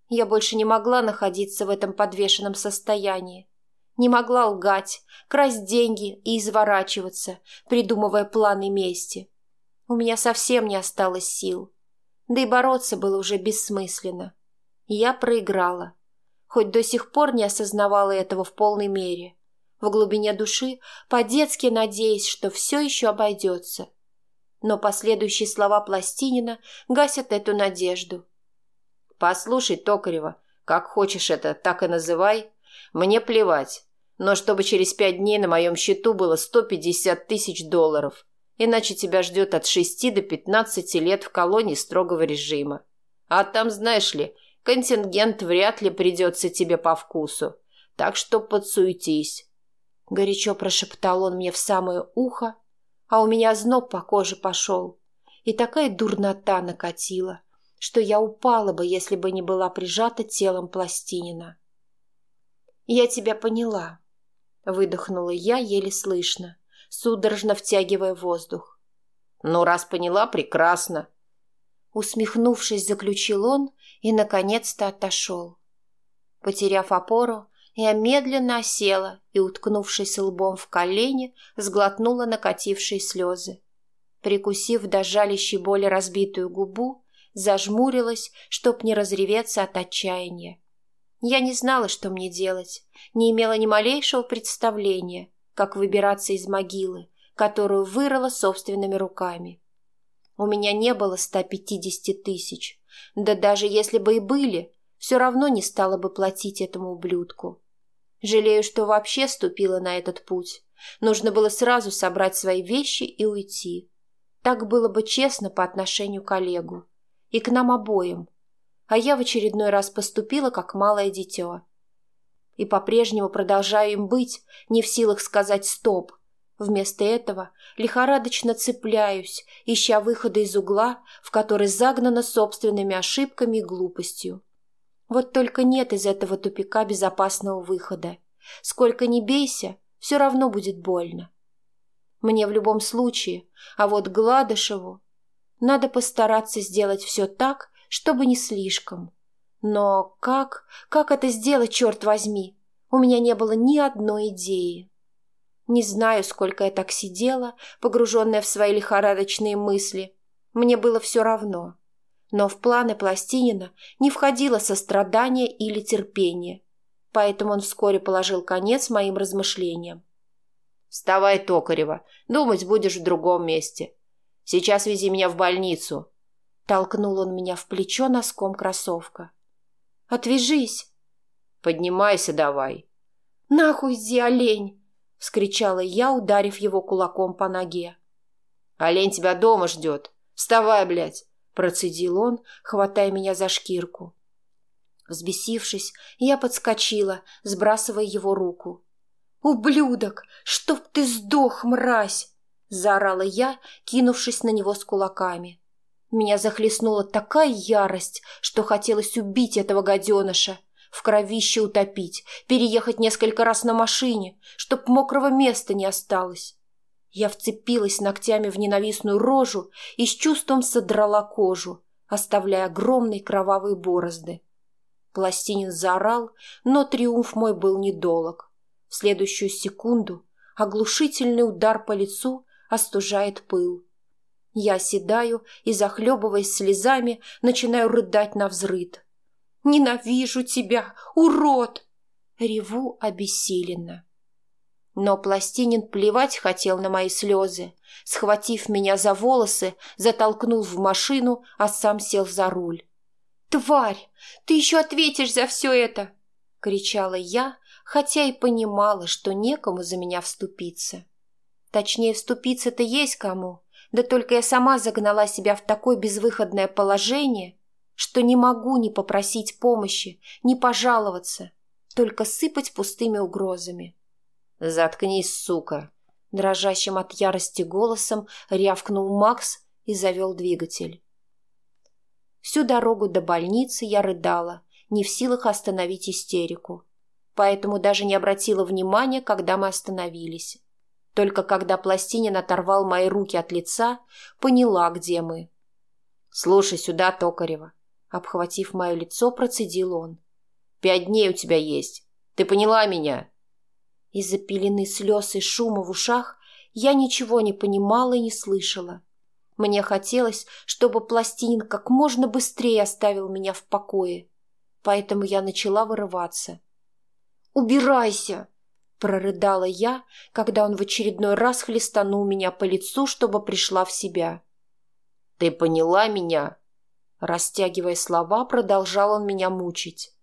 Я больше не могла находиться в этом подвешенном состоянии. Не могла лгать, красть деньги и изворачиваться, придумывая планы мести. У меня совсем не осталось сил. Да и бороться было уже бессмысленно. Я проиграла. Хоть до сих пор не осознавала этого в полной мере. в глубине души, по-детски надеясь, что все еще обойдется. Но последующие слова Пластинина гасят эту надежду. «Послушай, Токарева, как хочешь это, так и называй. Мне плевать. Но чтобы через пять дней на моем счету было 150 тысяч долларов. Иначе тебя ждет от 6 до 15 лет в колонии строгого режима. А там, знаешь ли, контингент вряд ли придется тебе по вкусу. Так что подсуетись. Горячо прошептал он мне в самое ухо, а у меня зноб по коже пошел. И такая дурнота накатила, что я упала бы, если бы не была прижата телом пластинина. «Я тебя поняла», — выдохнула я еле слышно, судорожно втягивая воздух. «Ну, раз поняла, прекрасно», Усмехнувшись, заключил он и, наконец-то, отошел. Потеряв опору, я медленно осела и, уткнувшись лбом в колени, сглотнула накатившие слезы. Прикусив до жалящей боли разбитую губу, зажмурилась, чтоб не разреветься от отчаяния. Я не знала, что мне делать, не имела ни малейшего представления, как выбираться из могилы, которую вырыла собственными руками. У меня не было 150 тысяч, да даже если бы и были, все равно не стала бы платить этому ублюдку. Жалею, что вообще ступила на этот путь. Нужно было сразу собрать свои вещи и уйти. Так было бы честно по отношению к Олегу. И к нам обоим. А я в очередной раз поступила как малое дитё. И по-прежнему продолжаю им быть, не в силах сказать «стоп». Вместо этого лихорадочно цепляюсь, ища выхода из угла, в который загнана собственными ошибками и глупостью. Вот только нет из этого тупика безопасного выхода. Сколько ни бейся, все равно будет больно. Мне в любом случае, а вот Гладышеву надо постараться сделать все так, чтобы не слишком. Но как, как это сделать, черт возьми? У меня не было ни одной идеи. Не знаю, сколько я так сидела, погруженная в свои лихорадочные мысли. Мне было все равно но в планы Пластинина не входило сострадание или терпение, поэтому он вскоре положил конец моим размышлениям. «Вставай, Токарева, думать будешь в другом месте. Сейчас вези меня в больницу». Толкнул он меня в плечо носком кроссовка. «Отвяжись!» «Поднимайся давай!» «Нахуй иди, олень!» — вскричала я, ударив его кулаком по ноге. «Олень тебя дома ждет! Вставай, блядь! Процедил он, хватая меня за шкирку. Взбесившись, я подскочила, сбрасывая его руку. «Ублюдок! Чтоб ты сдох, мразь!» — заорала я, кинувшись на него с кулаками. Меня захлестнула такая ярость, что хотелось убить этого гаденыша, в кровище утопить, переехать несколько раз на машине, чтоб мокрого места не осталось. Я вцепилась ногтями в ненавистную рожу и с чувством содрала кожу, оставляя огромные кровавые борозды. Пластинин заорал, но триумф мой был недолог. В следующую секунду оглушительный удар по лицу остужает пыл. Я седаю и, захлебываясь слезами, начинаю рыдать на взрыд. «Ненавижу тебя, урод!» Реву обессиленно. Но Пластинин плевать хотел на мои слезы. Схватив меня за волосы, затолкнул в машину, а сам сел за руль. «Тварь! Ты еще ответишь за все это!» — кричала я, хотя и понимала, что некому за меня вступиться. Точнее, вступиться-то есть кому, да только я сама загнала себя в такое безвыходное положение, что не могу ни попросить помощи, ни пожаловаться, только сыпать пустыми угрозами. «Заткнись, сука!» Дрожащим от ярости голосом рявкнул Макс и завел двигатель. Всю дорогу до больницы я рыдала, не в силах остановить истерику. Поэтому даже не обратила внимания, когда мы остановились. Только когда Пластинин оторвал мои руки от лица, поняла, где мы. «Слушай сюда, Токарева!» Обхватив мое лицо, процедил он. «Пять дней у тебя есть. Ты поняла меня?» Из-за пелены слез и шума в ушах я ничего не понимала и не слышала. Мне хотелось, чтобы пластинин как можно быстрее оставил меня в покое, поэтому я начала вырываться. «Убирайся!» Прорыдала я, когда он в очередной раз хлестанул меня по лицу, чтобы пришла в себя. «Ты поняла меня?» Растягивая слова, продолжал он меня мучить.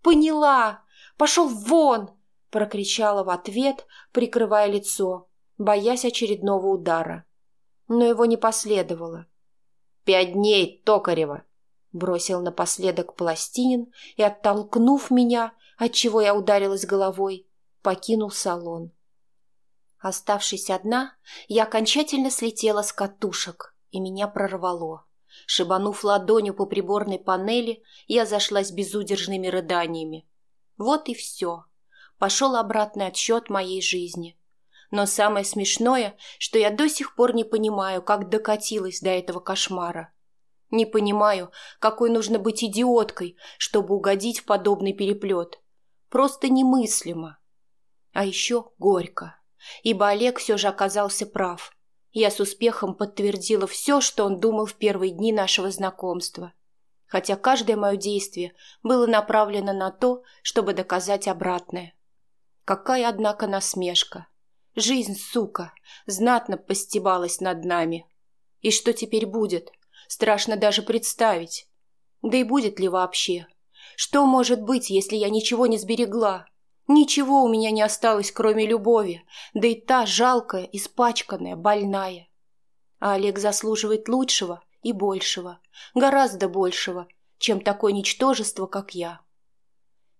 «Поняла! Пошел вон!» – прокричала в ответ, прикрывая лицо, боясь очередного удара. Но его не последовало. «Пять дней, Токарева!» – бросил напоследок Пластинин и, оттолкнув меня, отчего я ударилась головой, покинул салон. Оставшись одна, я окончательно слетела с катушек, и меня прорвало. Шибанув ладонью по приборной панели, я зашлась безудержными рыданиями. Вот и все. Пошел обратный отсчет моей жизни. Но самое смешное, что я до сих пор не понимаю, как докатилась до этого кошмара. Не понимаю, какой нужно быть идиоткой, чтобы угодить в подобный переплет. Просто немыслимо. А еще горько, ибо Олег все же оказался прав. Я с успехом подтвердила все, что он думал в первые дни нашего знакомства. Хотя каждое мое действие было направлено на то, чтобы доказать обратное. Какая, однако, насмешка. Жизнь, сука, знатно постебалась над нами. И что теперь будет? Страшно даже представить. Да и будет ли вообще? Что может быть, если я ничего не сберегла? Ничего у меня не осталось, кроме любови, да и та жалкая, испачканная, больная. А Олег заслуживает лучшего и большего, гораздо большего, чем такое ничтожество, как я.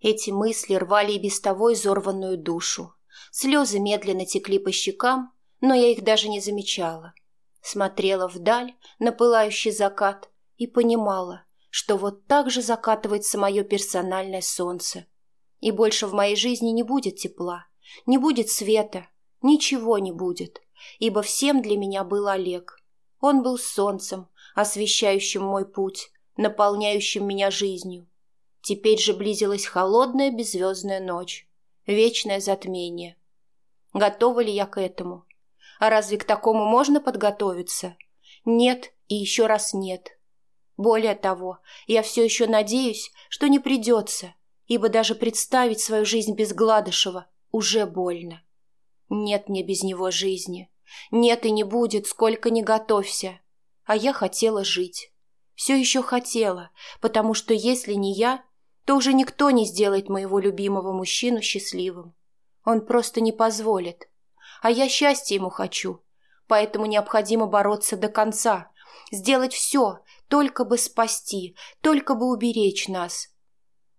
Эти мысли рвали и без того изорванную душу. Слезы медленно текли по щекам, но я их даже не замечала. Смотрела вдаль на пылающий закат и понимала, что вот так же закатывается мое персональное солнце – и больше в моей жизни не будет тепла, не будет света, ничего не будет, ибо всем для меня был Олег. Он был солнцем, освещающим мой путь, наполняющим меня жизнью. Теперь же близилась холодная беззвездная ночь, вечное затмение. Готова ли я к этому? А разве к такому можно подготовиться? Нет и еще раз нет. Более того, я все еще надеюсь, что не придется, ибо даже представить свою жизнь без Гладышева уже больно. Нет мне без него жизни. Нет и не будет, сколько не готовься. А я хотела жить. Все еще хотела, потому что если не я, то уже никто не сделает моего любимого мужчину счастливым. Он просто не позволит. А я счастья ему хочу, поэтому необходимо бороться до конца, сделать все, только бы спасти, только бы уберечь нас,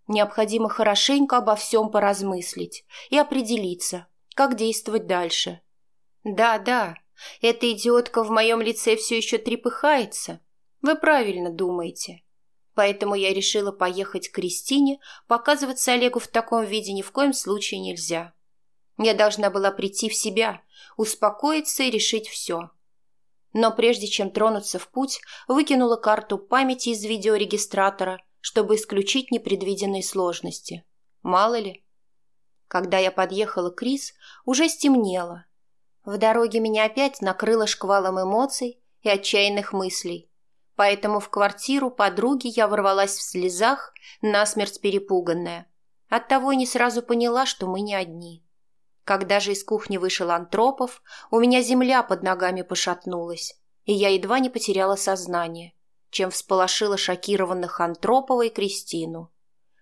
Необходимо хорошенько обо всем поразмыслить и определиться, как действовать дальше. Да-да, эта идиотка в моем лице все еще трепыхается. Вы правильно думаете. Поэтому я решила поехать к Кристине, показываться Олегу в таком виде ни в коем случае нельзя. Я должна была прийти в себя, успокоиться и решить все. Но прежде чем тронуться в путь, выкинула карту памяти из видеорегистратора чтобы исключить непредвиденные сложности. Мало ли. Когда я подъехала к Рис, уже стемнело. В дороге меня опять накрыло шквалом эмоций и отчаянных мыслей. Поэтому в квартиру подруги я ворвалась в слезах, насмерть перепуганная. Оттого и не сразу поняла, что мы не одни. Когда же из кухни вышел Антропов, у меня земля под ногами пошатнулась, и я едва не потеряла сознание чем всполошила шокированных Антропова и Кристину.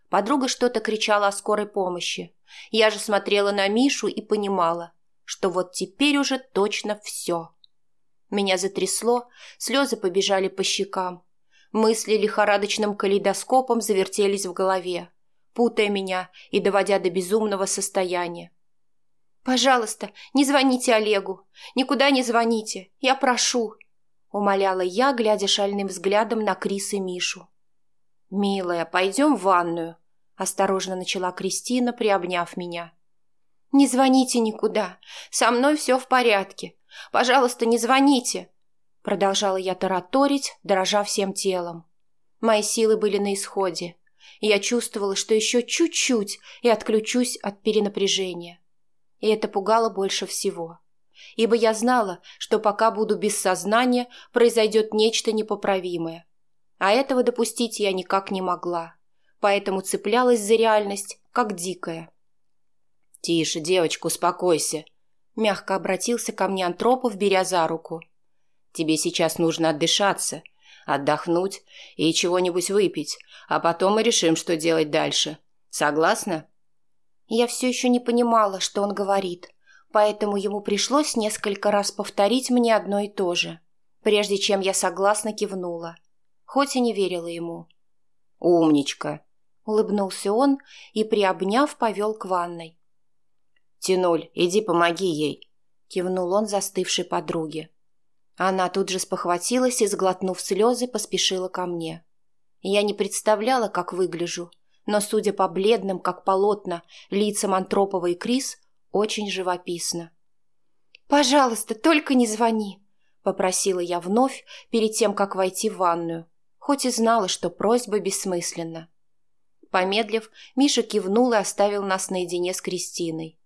Подруга что-то кричала о скорой помощи. Я же смотрела на Мишу и понимала, что вот теперь уже точно все. Меня затрясло, слезы побежали по щекам. Мысли лихорадочным калейдоскопом завертелись в голове, путая меня и доводя до безумного состояния. «Пожалуйста, не звоните Олегу. Никуда не звоните. Я прошу умоляла я, глядя шальным взглядом на Крис и Мишу. «Милая, пойдем в ванную», — осторожно начала Кристина, приобняв меня. «Не звоните никуда. Со мной все в порядке. Пожалуйста, не звоните», — продолжала я тараторить, дрожа всем телом. Мои силы были на исходе. Я чувствовала, что еще чуть-чуть и отключусь от перенапряжения. И это пугало больше всего ибо я знала, что пока буду без сознания, произойдет нечто непоправимое. А этого допустить я никак не могла, поэтому цеплялась за реальность, как дикая. «Тише, девочка, успокойся», — мягко обратился ко мне Антропов, беря за руку. «Тебе сейчас нужно отдышаться, отдохнуть и чего-нибудь выпить, а потом мы решим, что делать дальше. Согласна?» Я все еще не понимала, что он говорит, поэтому ему пришлось несколько раз повторить мне одно и то же, прежде чем я согласно кивнула, хоть и не верила ему. «Умничка!» — улыбнулся он и, приобняв, повел к ванной. «Тянуль, иди помоги ей», — кивнул он застывшей подруге. Она тут же спохватилась и, сглотнув слезы, поспешила ко мне. Я не представляла, как выгляжу, но, судя по бледным, как полотна, лицам Антропова и Крис, очень живописно. «Пожалуйста, только не звони», — попросила я вновь, перед тем, как войти в ванную, хоть и знала, что просьба бессмысленна. Помедлив, Миша кивнул и оставил нас наедине с Кристиной.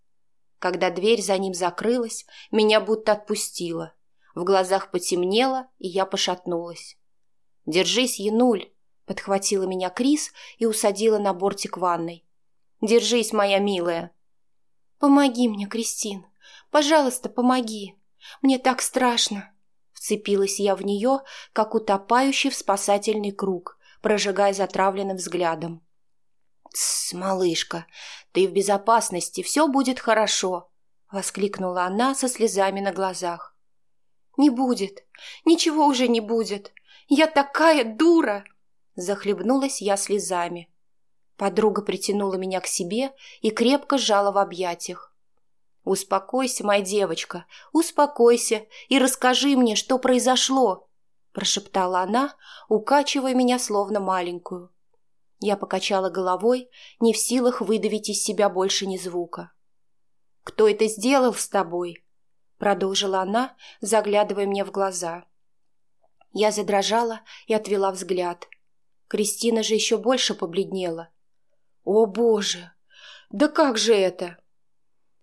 Когда дверь за ним закрылась, меня будто отпустило. В глазах потемнело, и я пошатнулась. «Держись, Януль!» — подхватила меня Крис и усадила на бортик ванной. «Держись, моя милая!» «Помоги мне, Кристин! Пожалуйста, помоги! Мне так страшно!» Вцепилась я в нее, как утопающий в спасательный круг, прожигая затравленным взглядом. «Тсс, малышка, ты в безопасности, все будет хорошо», — воскликнула она со слезами на глазах. «Не будет, ничего уже не будет. Я такая дура!» Захлебнулась я слезами. Подруга притянула меня к себе и крепко сжала в объятиях. «Успокойся, моя девочка, успокойся и расскажи мне, что произошло», прошептала она, укачивая меня словно маленькую. Я покачала головой, не в силах выдавить из себя больше ни звука. «Кто это сделал с тобой?» Продолжила она, заглядывая мне в глаза. Я задрожала и отвела взгляд. Кристина же еще больше побледнела. «О, Боже! Да как же это?»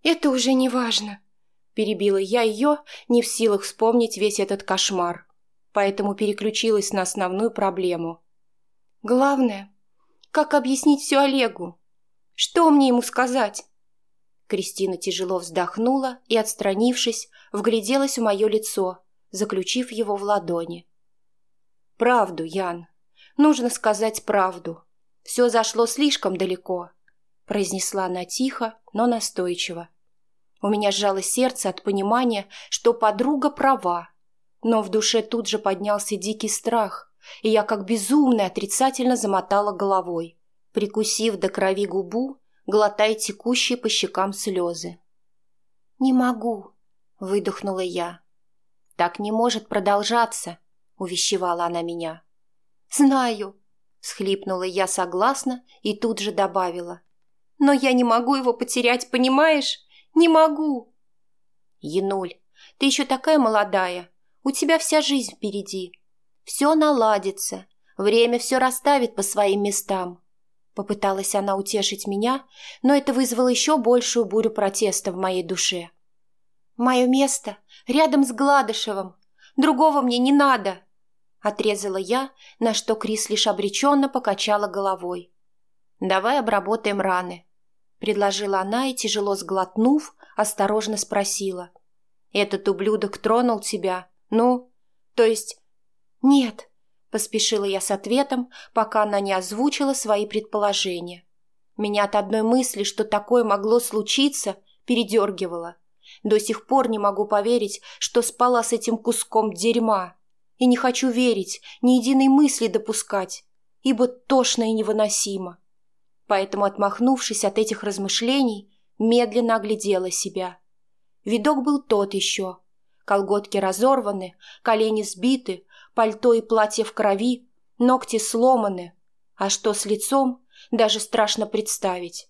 «Это уже не важно», — перебила я ее, не в силах вспомнить весь этот кошмар, поэтому переключилась на основную проблему. «Главное, как объяснить все Олегу? Что мне ему сказать? Кристина тяжело вздохнула и, отстранившись, вгляделась в мое лицо, заключив его в ладони. «Правду, Ян. Нужно сказать правду. Все зашло слишком далеко», — произнесла она тихо, но настойчиво. У меня сжалось сердце от понимания, что подруга права, но в душе тут же поднялся дикий страх, и я как безумная отрицательно замотала головой, прикусив до крови губу, глотая текущие по щекам слезы. «Не могу», — выдохнула я. «Так не может продолжаться», — увещевала она меня. «Знаю», — схлипнула я согласно и тут же добавила. «Но я не могу его потерять, понимаешь? Не могу!» «Януль, ты еще такая молодая, у тебя вся жизнь впереди. Все наладится, время все расставит по своим местам. Попыталась она утешить меня, но это вызвало еще большую бурю протеста в моей душе. «Мое место рядом с Гладышевым. Другого мне не надо!» Отрезала я, на что Крис лишь обреченно покачала головой. «Давай обработаем раны», — предложила она и, тяжело сглотнув, осторожно спросила. «Этот ублюдок тронул тебя? Ну, то есть «Нет», — поспешила я с ответом, пока она не озвучила свои предположения. Меня от одной мысли, что такое могло случиться, передергивало. До сих пор не могу поверить, что спала с этим куском дерьма. И не хочу верить, ни единой мысли допускать, ибо тошно и невыносимо. Поэтому, отмахнувшись от этих размышлений, медленно оглядела себя. Видок был тот еще. Колготки разорваны, колени сбиты, пальто и платье в крови, ногти сломаны. А что с лицом, даже страшно представить.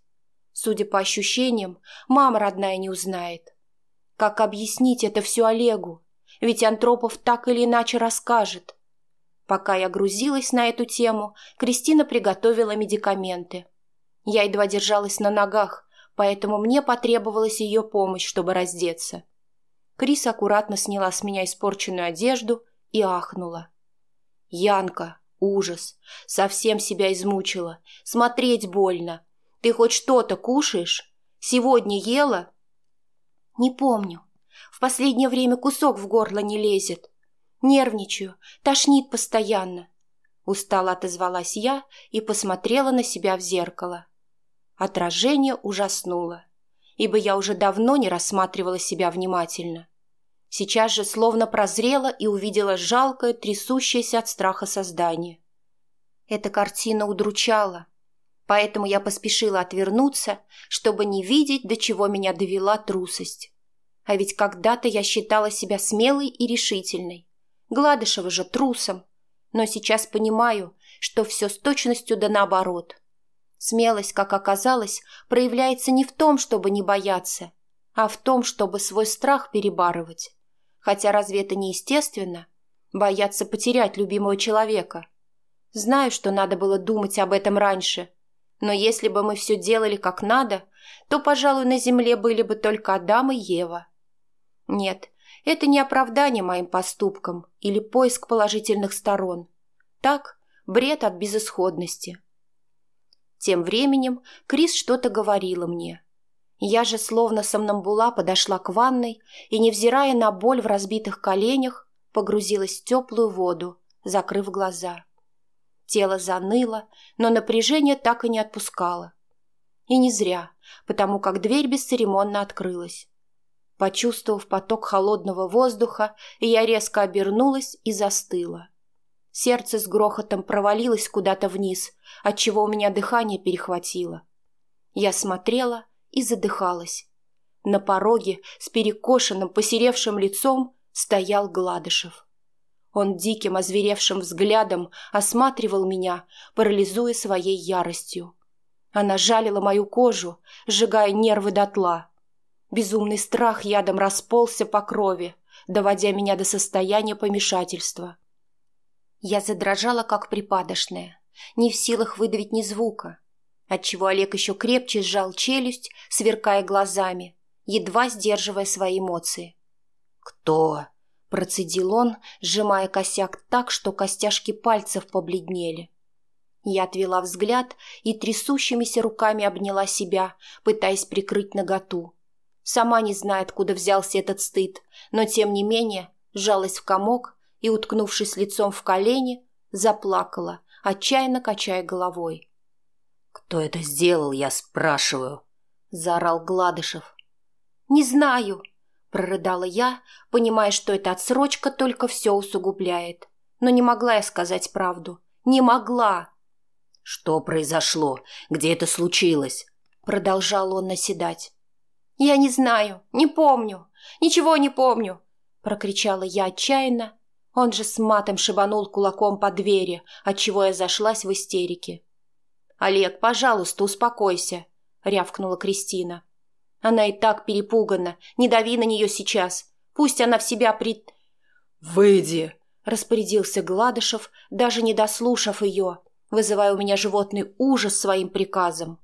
Судя по ощущениям, мама родная не узнает. Как объяснить это все Олегу? Ведь Антропов так или иначе расскажет. Пока я грузилась на эту тему, Кристина приготовила медикаменты. Я едва держалась на ногах, поэтому мне потребовалась ее помощь, чтобы раздеться. Крис аккуратно сняла с меня испорченную одежду и ахнула. «Янка, ужас! Совсем себя измучила. Смотреть больно. Ты хоть что-то кушаешь? Сегодня ела?» «Не помню. В последнее время кусок в горло не лезет. Нервничаю, тошнит постоянно». Устало отозвалась я и посмотрела на себя в зеркало. Отражение ужаснуло, ибо я уже давно не рассматривала себя внимательно. Сейчас же словно прозрела и увидела жалкое, трясущееся от страха создание. Эта картина удручала, поэтому я поспешила отвернуться, чтобы не видеть, до чего меня довела трусость. А ведь когда-то я считала себя смелой и решительной. Гладышева же трусом. Но сейчас понимаю, что все с точностью да наоборот. Смелость, как оказалось, проявляется не в том, чтобы не бояться, а в том, чтобы свой страх перебарывать. Хотя разве это не естественно? Бояться потерять любимого человека. Знаю, что надо было думать об этом раньше, но если бы мы все делали как надо, то, пожалуй, на земле были бы только Адам и Ева. Нет, это не оправдание моим поступкам или поиск положительных сторон. Так, бред от безысходности. Тем временем Крис что-то говорила мне. Я же словно сомнамбула подошла к ванной и, невзирая на боль в разбитых коленях, погрузилась в теплую воду, закрыв глаза. Тело заныло, но напряжение так и не отпускало. И не зря, потому как дверь бесцеремонно открылась. Почувствовав поток холодного воздуха, я резко обернулась и застыла. Сердце с грохотом провалилось куда-то вниз, отчего у меня дыхание перехватило. Я смотрела и задыхалась. На пороге с перекошенным, посеревшим лицом стоял Гладышев. Он диким, озверевшим взглядом осматривал меня, парализуя своей яростью. Она жалила мою кожу, сжигая нервы дотла. Безумный страх ядом расползся по крови, доводя меня до состояния помешательства. Я задрожала, как припадочная, не в силах выдавить ни звука, отчего Олег еще крепче сжал челюсть, сверкая глазами, едва сдерживая свои эмоции. «Кто?» – процедил он, сжимая косяк так, что костяшки пальцев побледнели. Я отвела взгляд и трясущимися руками обняла себя, пытаясь прикрыть наготу. Сама не знает, откуда взялся этот стыд, но, тем не менее, сжалась в комок и, уткнувшись лицом в колени, заплакала, отчаянно качая головой. «Кто это сделал, я спрашиваю?» – заорал Гладышев. «Не знаю», – прорыдала я, понимая, что эта отсрочка только все усугубляет. Но не могла я сказать правду. Не могла. «Что произошло? Где это случилось?» – продолжал он наседать. «Я не знаю, не помню, ничего не помню!» – прокричала я отчаянно. Он же с матом шибанул кулаком по двери, отчего я зашлась в истерике. «Олег, пожалуйста, успокойся!» – рявкнула Кристина. «Она и так перепугана, не дави на нее сейчас. Пусть она в себя при...» «Выйди!» – распорядился Гладышев, даже не дослушав ее, вызывая у меня животный ужас своим приказом.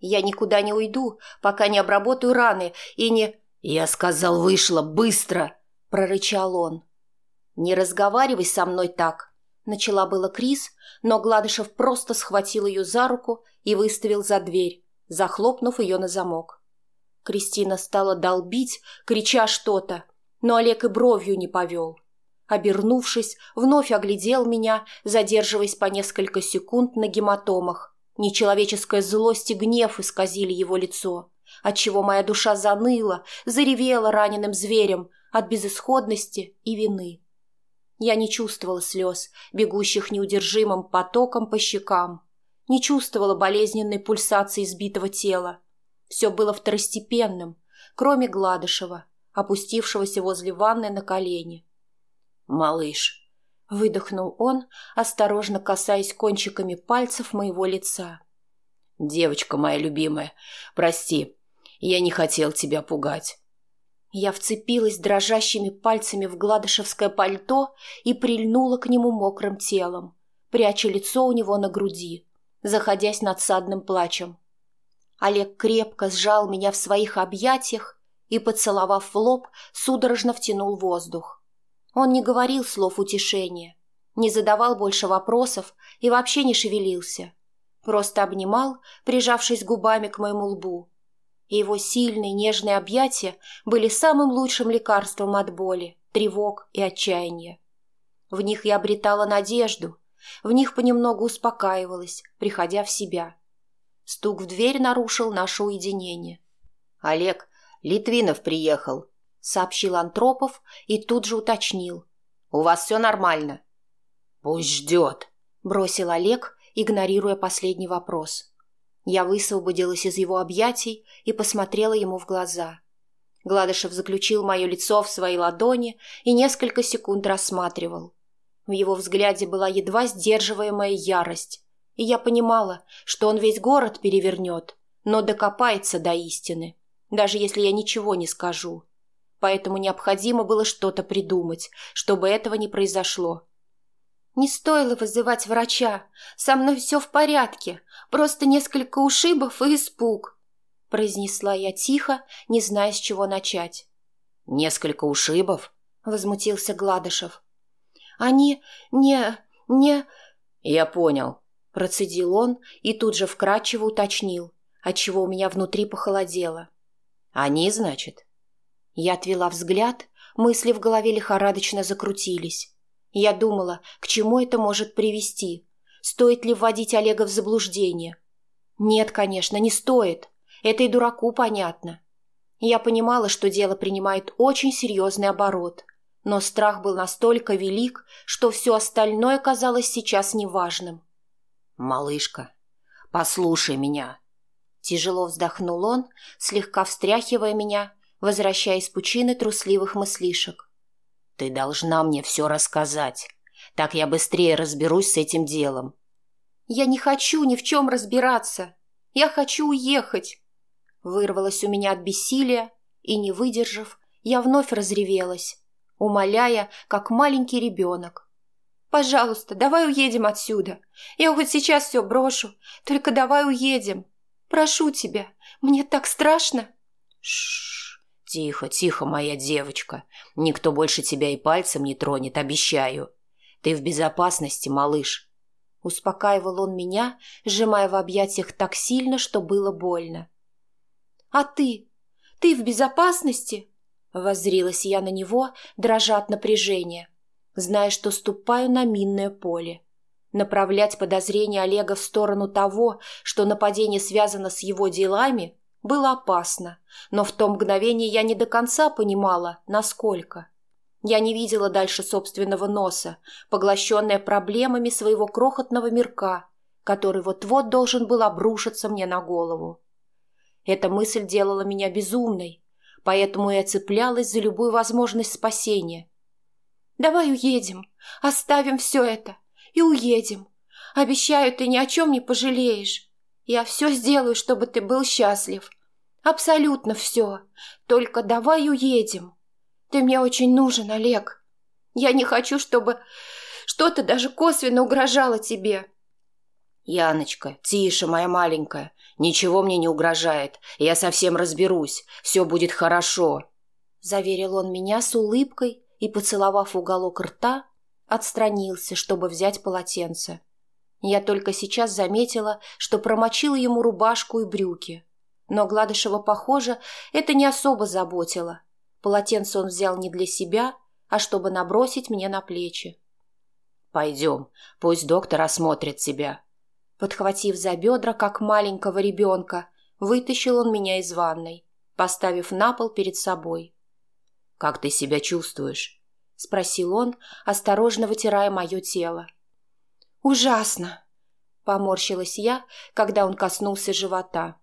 Я никуда не уйду, пока не обработаю раны и не... «Я сказал, вышла, быстро!» – прорычал он. «Не разговаривай со мной так!» – начала было Крис, но Гладышев просто схватил ее за руку и выставил за дверь, захлопнув ее на замок. Кристина стала долбить, крича что-то, но Олег и бровью не повел. Обернувшись, вновь оглядел меня, задерживаясь по несколько секунд на гематомах, Нечеловеческая злость и гнев исказили его лицо, отчего моя душа заныла, заревела раненым зверем от безысходности и вины. Я не чувствовала слез, бегущих неудержимым потоком по щекам, не чувствовала болезненной пульсации избитого тела. Все было второстепенным, кроме Гладышева, опустившегося возле ванны на колени. «Малыш, Выдохнул он, осторожно касаясь кончиками пальцев моего лица. «Девочка моя любимая, прости, я не хотел тебя пугать». Я вцепилась дрожащими пальцами в гладышевское пальто и прильнула к нему мокрым телом, пряча лицо у него на груди, заходясь над садным плачем. Олег крепко сжал меня в своих объятиях и, поцеловав в лоб, судорожно втянул воздух. Он не говорил слов утешения, не задавал больше вопросов и вообще не шевелился. Просто обнимал, прижавшись губами к моему лбу. и его сильные нежные объятия были самым лучшим лекарством от боли, тревог и отчаяния. В них я обретала надежду, в них понемногу успокаивалась, приходя в себя. Стук в дверь нарушил наше уединение. «Олег, Литвинов приехал», — сообщил Антропов и тут же уточнил. «У вас все нормально?» «Пусть ждет», — бросил Олег, игнорируя последний вопрос. Я высвободилась из его объятий и посмотрела ему в глаза. Гладышев заключил мое лицо в свои ладони и несколько секунд рассматривал. В его взгляде была едва сдерживаемая ярость, и я понимала, что он весь город перевернет, но докопается до истины, даже если я ничего не скажу. Поэтому необходимо было что-то придумать, чтобы этого не произошло. «Не стоило вызывать врача. Со мной все в порядке. Просто несколько ушибов и испуг», — произнесла я тихо, не зная, с чего начать. «Несколько ушибов?» — возмутился Гладышев. «Они не... не...» «Я понял», — процедил он и тут же вкрадчиво уточнил, отчего у меня внутри похолодело. «Они, значит?» Я отвела взгляд, мысли в голове лихорадочно закрутились. Я думала, к чему это может привести. Стоит ли вводить Олега в заблуждение? Нет, конечно, не стоит. Это и дураку понятно. Я понимала, что дело принимает очень серьезный оборот. Но страх был настолько велик, что все остальное казалось сейчас неважным. «Малышка, послушай меня». Тяжело вздохнул он, слегка встряхивая меня, возвращаясь с пучины трусливых мыслишек. Ты должна мне все рассказать. Так я быстрее разберусь с этим делом. Я не хочу ни в чем разбираться. Я хочу уехать. Вырвалось у меня от бессилия, и, не выдержав, я вновь разревелась, умоляя, как маленький ребенок. «Пожалуйста, давай уедем отсюда. Я хоть сейчас все брошу, только давай уедем. Прошу тебя, мне так страшно». Шш. «Тихо, тихо, моя девочка. Никто больше тебя и пальцем не тронет, обещаю. Ты в безопасности, малыш». Успокаивал он меня, сжимая в объятиях так сильно, что было больно. «А ты? Ты в безопасности?» Воззрилась я на него, дрожа от напряжения, зная, что ступаю на минное поле. Направлять подозрения Олега в сторону того, что нападение связано с его делами, было опасно, но в то мгновение я не до конца понимала, насколько. Я не видела дальше собственного носа, поглощенная проблемами своего крохотного мирка, который вот-вот должен был обрушиться мне на голову. Эта мысль делала меня безумной, поэтому я цеплялась за любую возможность спасения. «Давай уедем, оставим все это и уедем. Обещаю, ты ни о чем не пожалеешь. Я все сделаю, чтобы ты был счастлив. Абсолютно все. Только давай уедем. Ты мне очень нужен, Олег. Я не хочу, чтобы что-то даже косвенно угрожало тебе. Яночка, тише, моя маленькая. Ничего мне не угрожает. Я совсем разберусь. Все будет хорошо. Заверил он меня с улыбкой и, поцеловав уголок рта, отстранился, чтобы взять полотенце. Я только сейчас заметила, что промочила ему рубашку и брюки. Но Гладышева, похоже, это не особо заботило. Полотенце он взял не для себя, а чтобы набросить мне на плечи. «Пойдем, пусть доктор осмотрит тебя». Подхватив за бедра, как маленького ребенка, вытащил он меня из ванной, поставив на пол перед собой. «Как ты себя чувствуешь?» — спросил он, осторожно вытирая мое тело. «Ужасно!» — поморщилась я, когда он коснулся живота.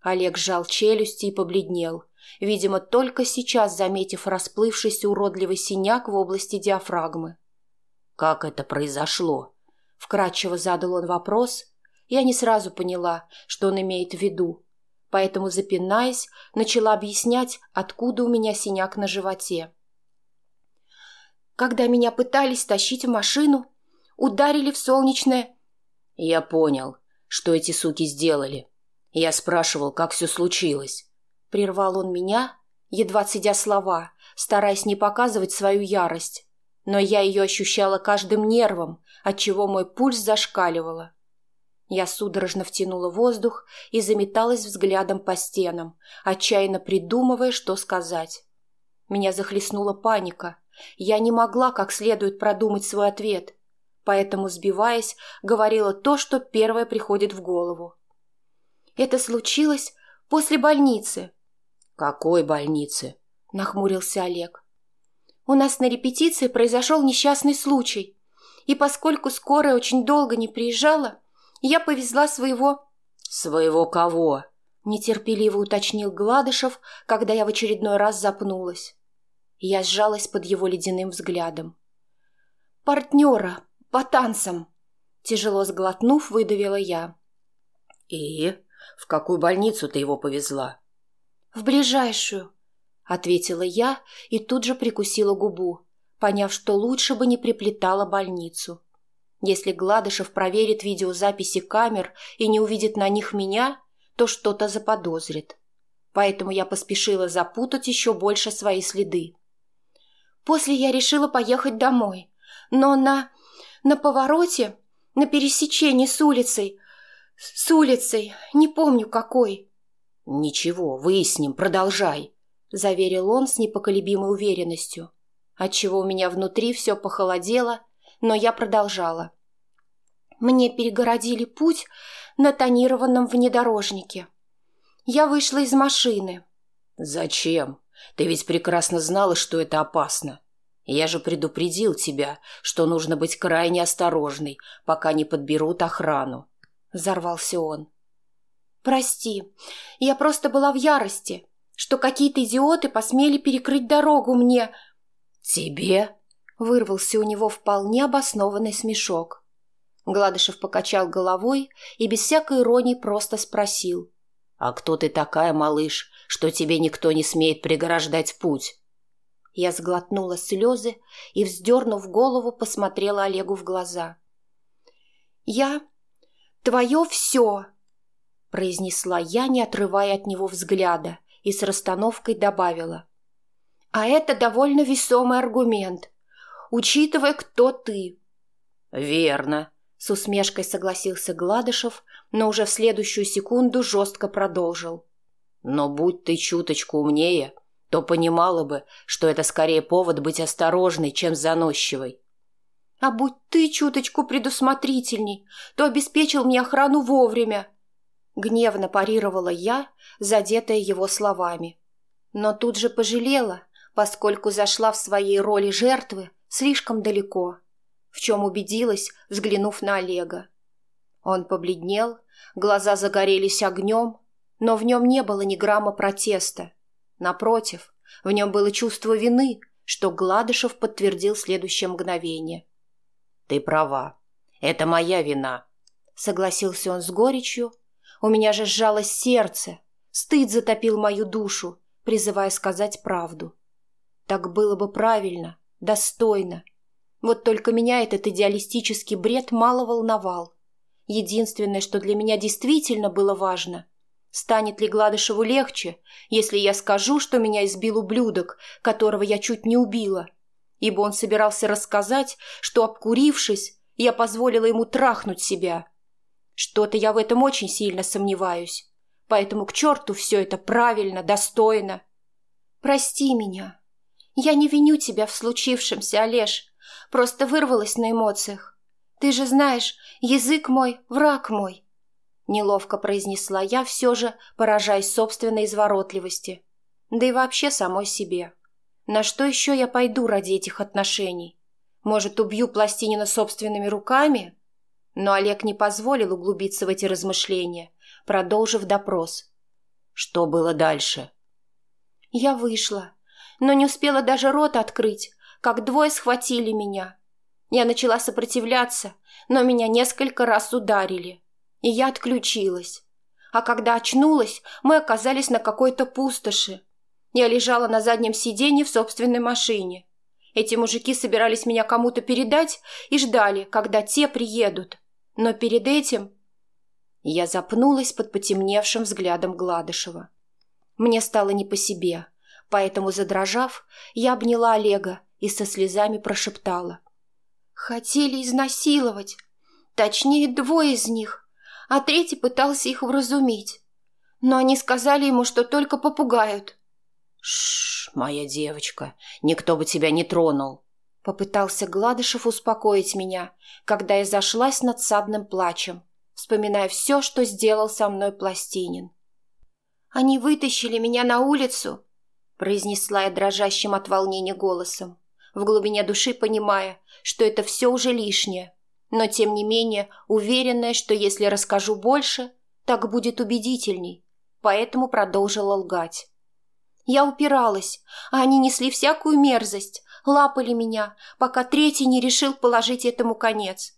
Олег сжал челюсти и побледнел, видимо, только сейчас заметив расплывшийся уродливый синяк в области диафрагмы. «Как это произошло?» — вкратчиво задал он вопрос. Я не сразу поняла, что он имеет в виду, поэтому, запинаясь, начала объяснять, откуда у меня синяк на животе. Когда меня пытались тащить в машину, ударили в солнечное... Я понял, что эти суки сделали. Я спрашивал, как все случилось. Прервал он меня, едва цедя слова, стараясь не показывать свою ярость. Но я ее ощущала каждым нервом, отчего мой пульс зашкаливало. Я судорожно втянула воздух и заметалась взглядом по стенам, отчаянно придумывая, что сказать. Меня захлестнула паника. Я не могла как следует продумать свой ответ, поэтому, сбиваясь, говорила то, что первое приходит в голову. «Это случилось после больницы». «Какой больницы?» – нахмурился Олег. «У нас на репетиции произошел несчастный случай, и поскольку скорая очень долго не приезжала, я повезла своего... Своего кого? Нетерпеливо уточнил Гладышев, когда я в очередной раз запнулась. Я сжалась под его ледяным взглядом. Партнера, по танцам. Тяжело сглотнув, выдавила я. И? В какую больницу ты его повезла? В ближайшую, ответила я и тут же прикусила губу, поняв, что лучше бы не приплетала больницу. Если Гладышев проверит видеозаписи камер и не увидит на них меня, то что-то заподозрит. Поэтому я поспешила запутать еще больше свои следы. После я решила поехать домой, но на... на повороте, на пересечении с улицей... с улицей, не помню какой. «Ничего, выясним, продолжай», — заверил он с непоколебимой уверенностью, отчего у меня внутри все похолодело но я продолжала. Мне перегородили путь на тонированном внедорожнике. Я вышла из машины. «Зачем? Ты ведь прекрасно знала, что это опасно. Я же предупредил тебя, что нужно быть крайне осторожной, пока не подберут охрану», — взорвался он. «Прости, я просто была в ярости, что какие-то идиоты посмели перекрыть дорогу мне...» «Тебе?» Вырвался у него вполне обоснованный смешок. Гладышев покачал головой и без всякой иронии просто спросил. «А кто ты такая, малыш, что тебе никто не смеет преграждать путь?» Я сглотнула слезы и, вздернув голову, посмотрела Олегу в глаза. «Я... твое все!» произнесла я, не отрывая от него взгляда, и с расстановкой добавила. «А это довольно весомый аргумент учитывая, кто ты». «Верно», — с усмешкой согласился Гладышев, но уже в следующую секунду жестко продолжил. «Но будь ты чуточку умнее, то понимала бы, что это скорее повод быть осторожной, чем заносчивой». «А будь ты чуточку предусмотрительней, то обеспечил мне охрану вовремя», — гневно парировала я, задетая его словами. Но тут же пожалела, поскольку зашла в своей роли жертвы слишком далеко, в чем убедилась, взглянув на Олега. Он побледнел, глаза загорелись огнем, но в нем не было ни грамма протеста. Напротив, в нем было чувство вины, что Гладышев подтвердил следующее мгновение. «Ты права. Это моя вина», — согласился он с горечью. «У меня же сжалось сердце. Стыд затопил мою душу, призывая сказать правду. Так было бы правильно, достойно. Вот только меня этот идеалистический бред мало волновал. Единственное, что для меня действительно было важно – станет ли Гладышеву легче, если я скажу, что меня избил ублюдок, которого я чуть не убила, ибо он собирался рассказать, что, обкурившись, я позволила ему трахнуть себя. Что-то я в этом очень сильно сомневаюсь, поэтому к черту все это правильно, достойно. Прости меня, я не виню тебя в случившемся, Олеж. Просто вырвалась на эмоциях. Ты же знаешь, язык мой – враг мой. Неловко произнесла я все же, поражаясь собственной изворотливости. Да и вообще самой себе. На что еще я пойду ради этих отношений? Может, убью Пластинина собственными руками? Но Олег не позволил углубиться в эти размышления, продолжив допрос. Что было дальше? Я вышла, но не успела даже рот открыть, как двое схватили меня. Я начала сопротивляться, но меня несколько раз ударили, и я отключилась. А когда очнулась, мы оказались на какой-то пустоши. Я лежала на заднем сиденье в собственной машине. Эти мужики собирались меня кому-то передать и ждали, когда те приедут. Но перед этим... Я запнулась под потемневшим взглядом Гладышева. Мне стало не по себе. Поэтому, задрожав, я обняла Олега и со слезами прошептала. «Хотели изнасиловать. Точнее, двое из них. А третий пытался их вразумить. Но они сказали ему, что только попугают. Шш, моя девочка, никто бы тебя не тронул. Попытался Гладышев успокоить меня, когда я зашлась над садным плачем, вспоминая все, что сделал со мной Пластинин. «Они вытащили меня на улицу», — произнесла я дрожащим от волнения голосом, в глубине души понимая, что это все уже лишнее, но тем не менее уверенная, что если расскажу больше, так будет убедительней, поэтому продолжила лгать. Я упиралась, а они несли всякую мерзость, лапали меня, пока третий не решил положить этому конец.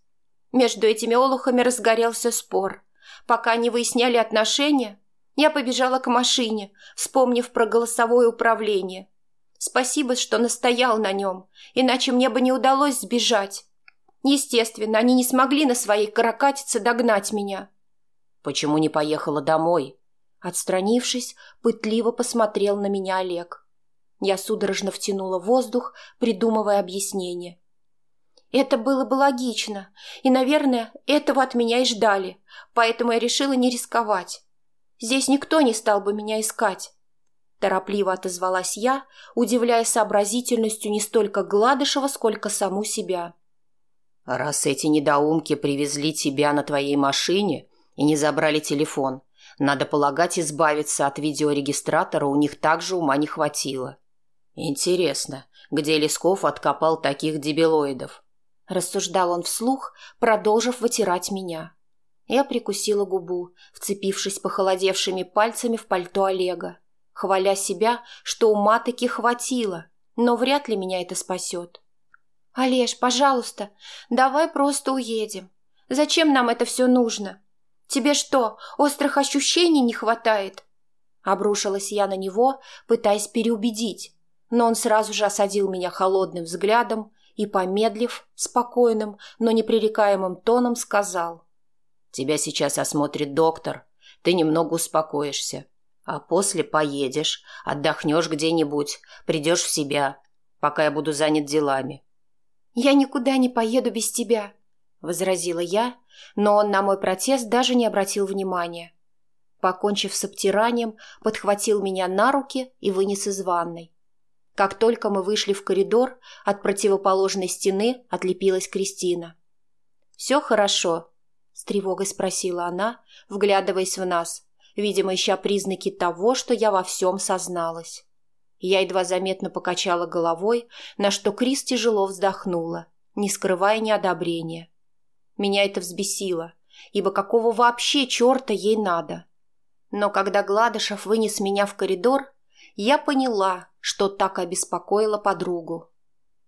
Между этими олухами разгорелся спор. Пока они выясняли отношения, я побежала к машине, вспомнив про голосовое управление. Спасибо, что настоял на нем, иначе мне бы не удалось сбежать. Естественно, они не смогли на своей каракатице догнать меня. «Почему не поехала домой?» Отстранившись, пытливо посмотрел на меня Олег. Я судорожно втянула воздух, придумывая объяснение. Это было бы логично, и, наверное, этого от меня и ждали, поэтому я решила не рисковать. Здесь никто не стал бы меня искать. Торопливо отозвалась я, удивляя сообразительностью не столько Гладышева, сколько саму себя. «Раз эти недоумки привезли тебя на твоей машине и не забрали телефон, надо полагать, избавиться от видеорегистратора у них также ума не хватило. Интересно, где Лесков откопал таких дебилоидов? Рассуждал он вслух, продолжив вытирать меня. Я прикусила губу, вцепившись похолодевшими пальцами в пальто Олега, хваля себя, что ума таки хватило, но вряд ли меня это спасет. «Олеж, пожалуйста, давай просто уедем. Зачем нам это все нужно? Тебе что, острых ощущений не хватает?» Обрушилась я на него, пытаясь переубедить, но он сразу же осадил меня холодным взглядом и, помедлив, спокойным, но непререкаемым тоном сказал. «Тебя сейчас осмотрит доктор, ты немного успокоишься, а после поедешь, отдохнешь где-нибудь, придешь в себя, пока я буду занят делами». «Я никуда не поеду без тебя», — возразила я, но он на мой протест даже не обратил внимания. Покончив с обтиранием, подхватил меня на руки и вынес из ванной. Как только мы вышли в коридор, от противоположной стены отлепилась Кристина. «Все хорошо?» – с тревогой спросила она, вглядываясь в нас, видимо, ища признаки того, что я во всем созналась. Я едва заметно покачала головой, на что Крис тяжело вздохнула, не скрывая неодобрения. Меня это взбесило, ибо какого вообще черта ей надо? Но когда Гладышев вынес меня в коридор, я поняла, что так обеспокоило подругу.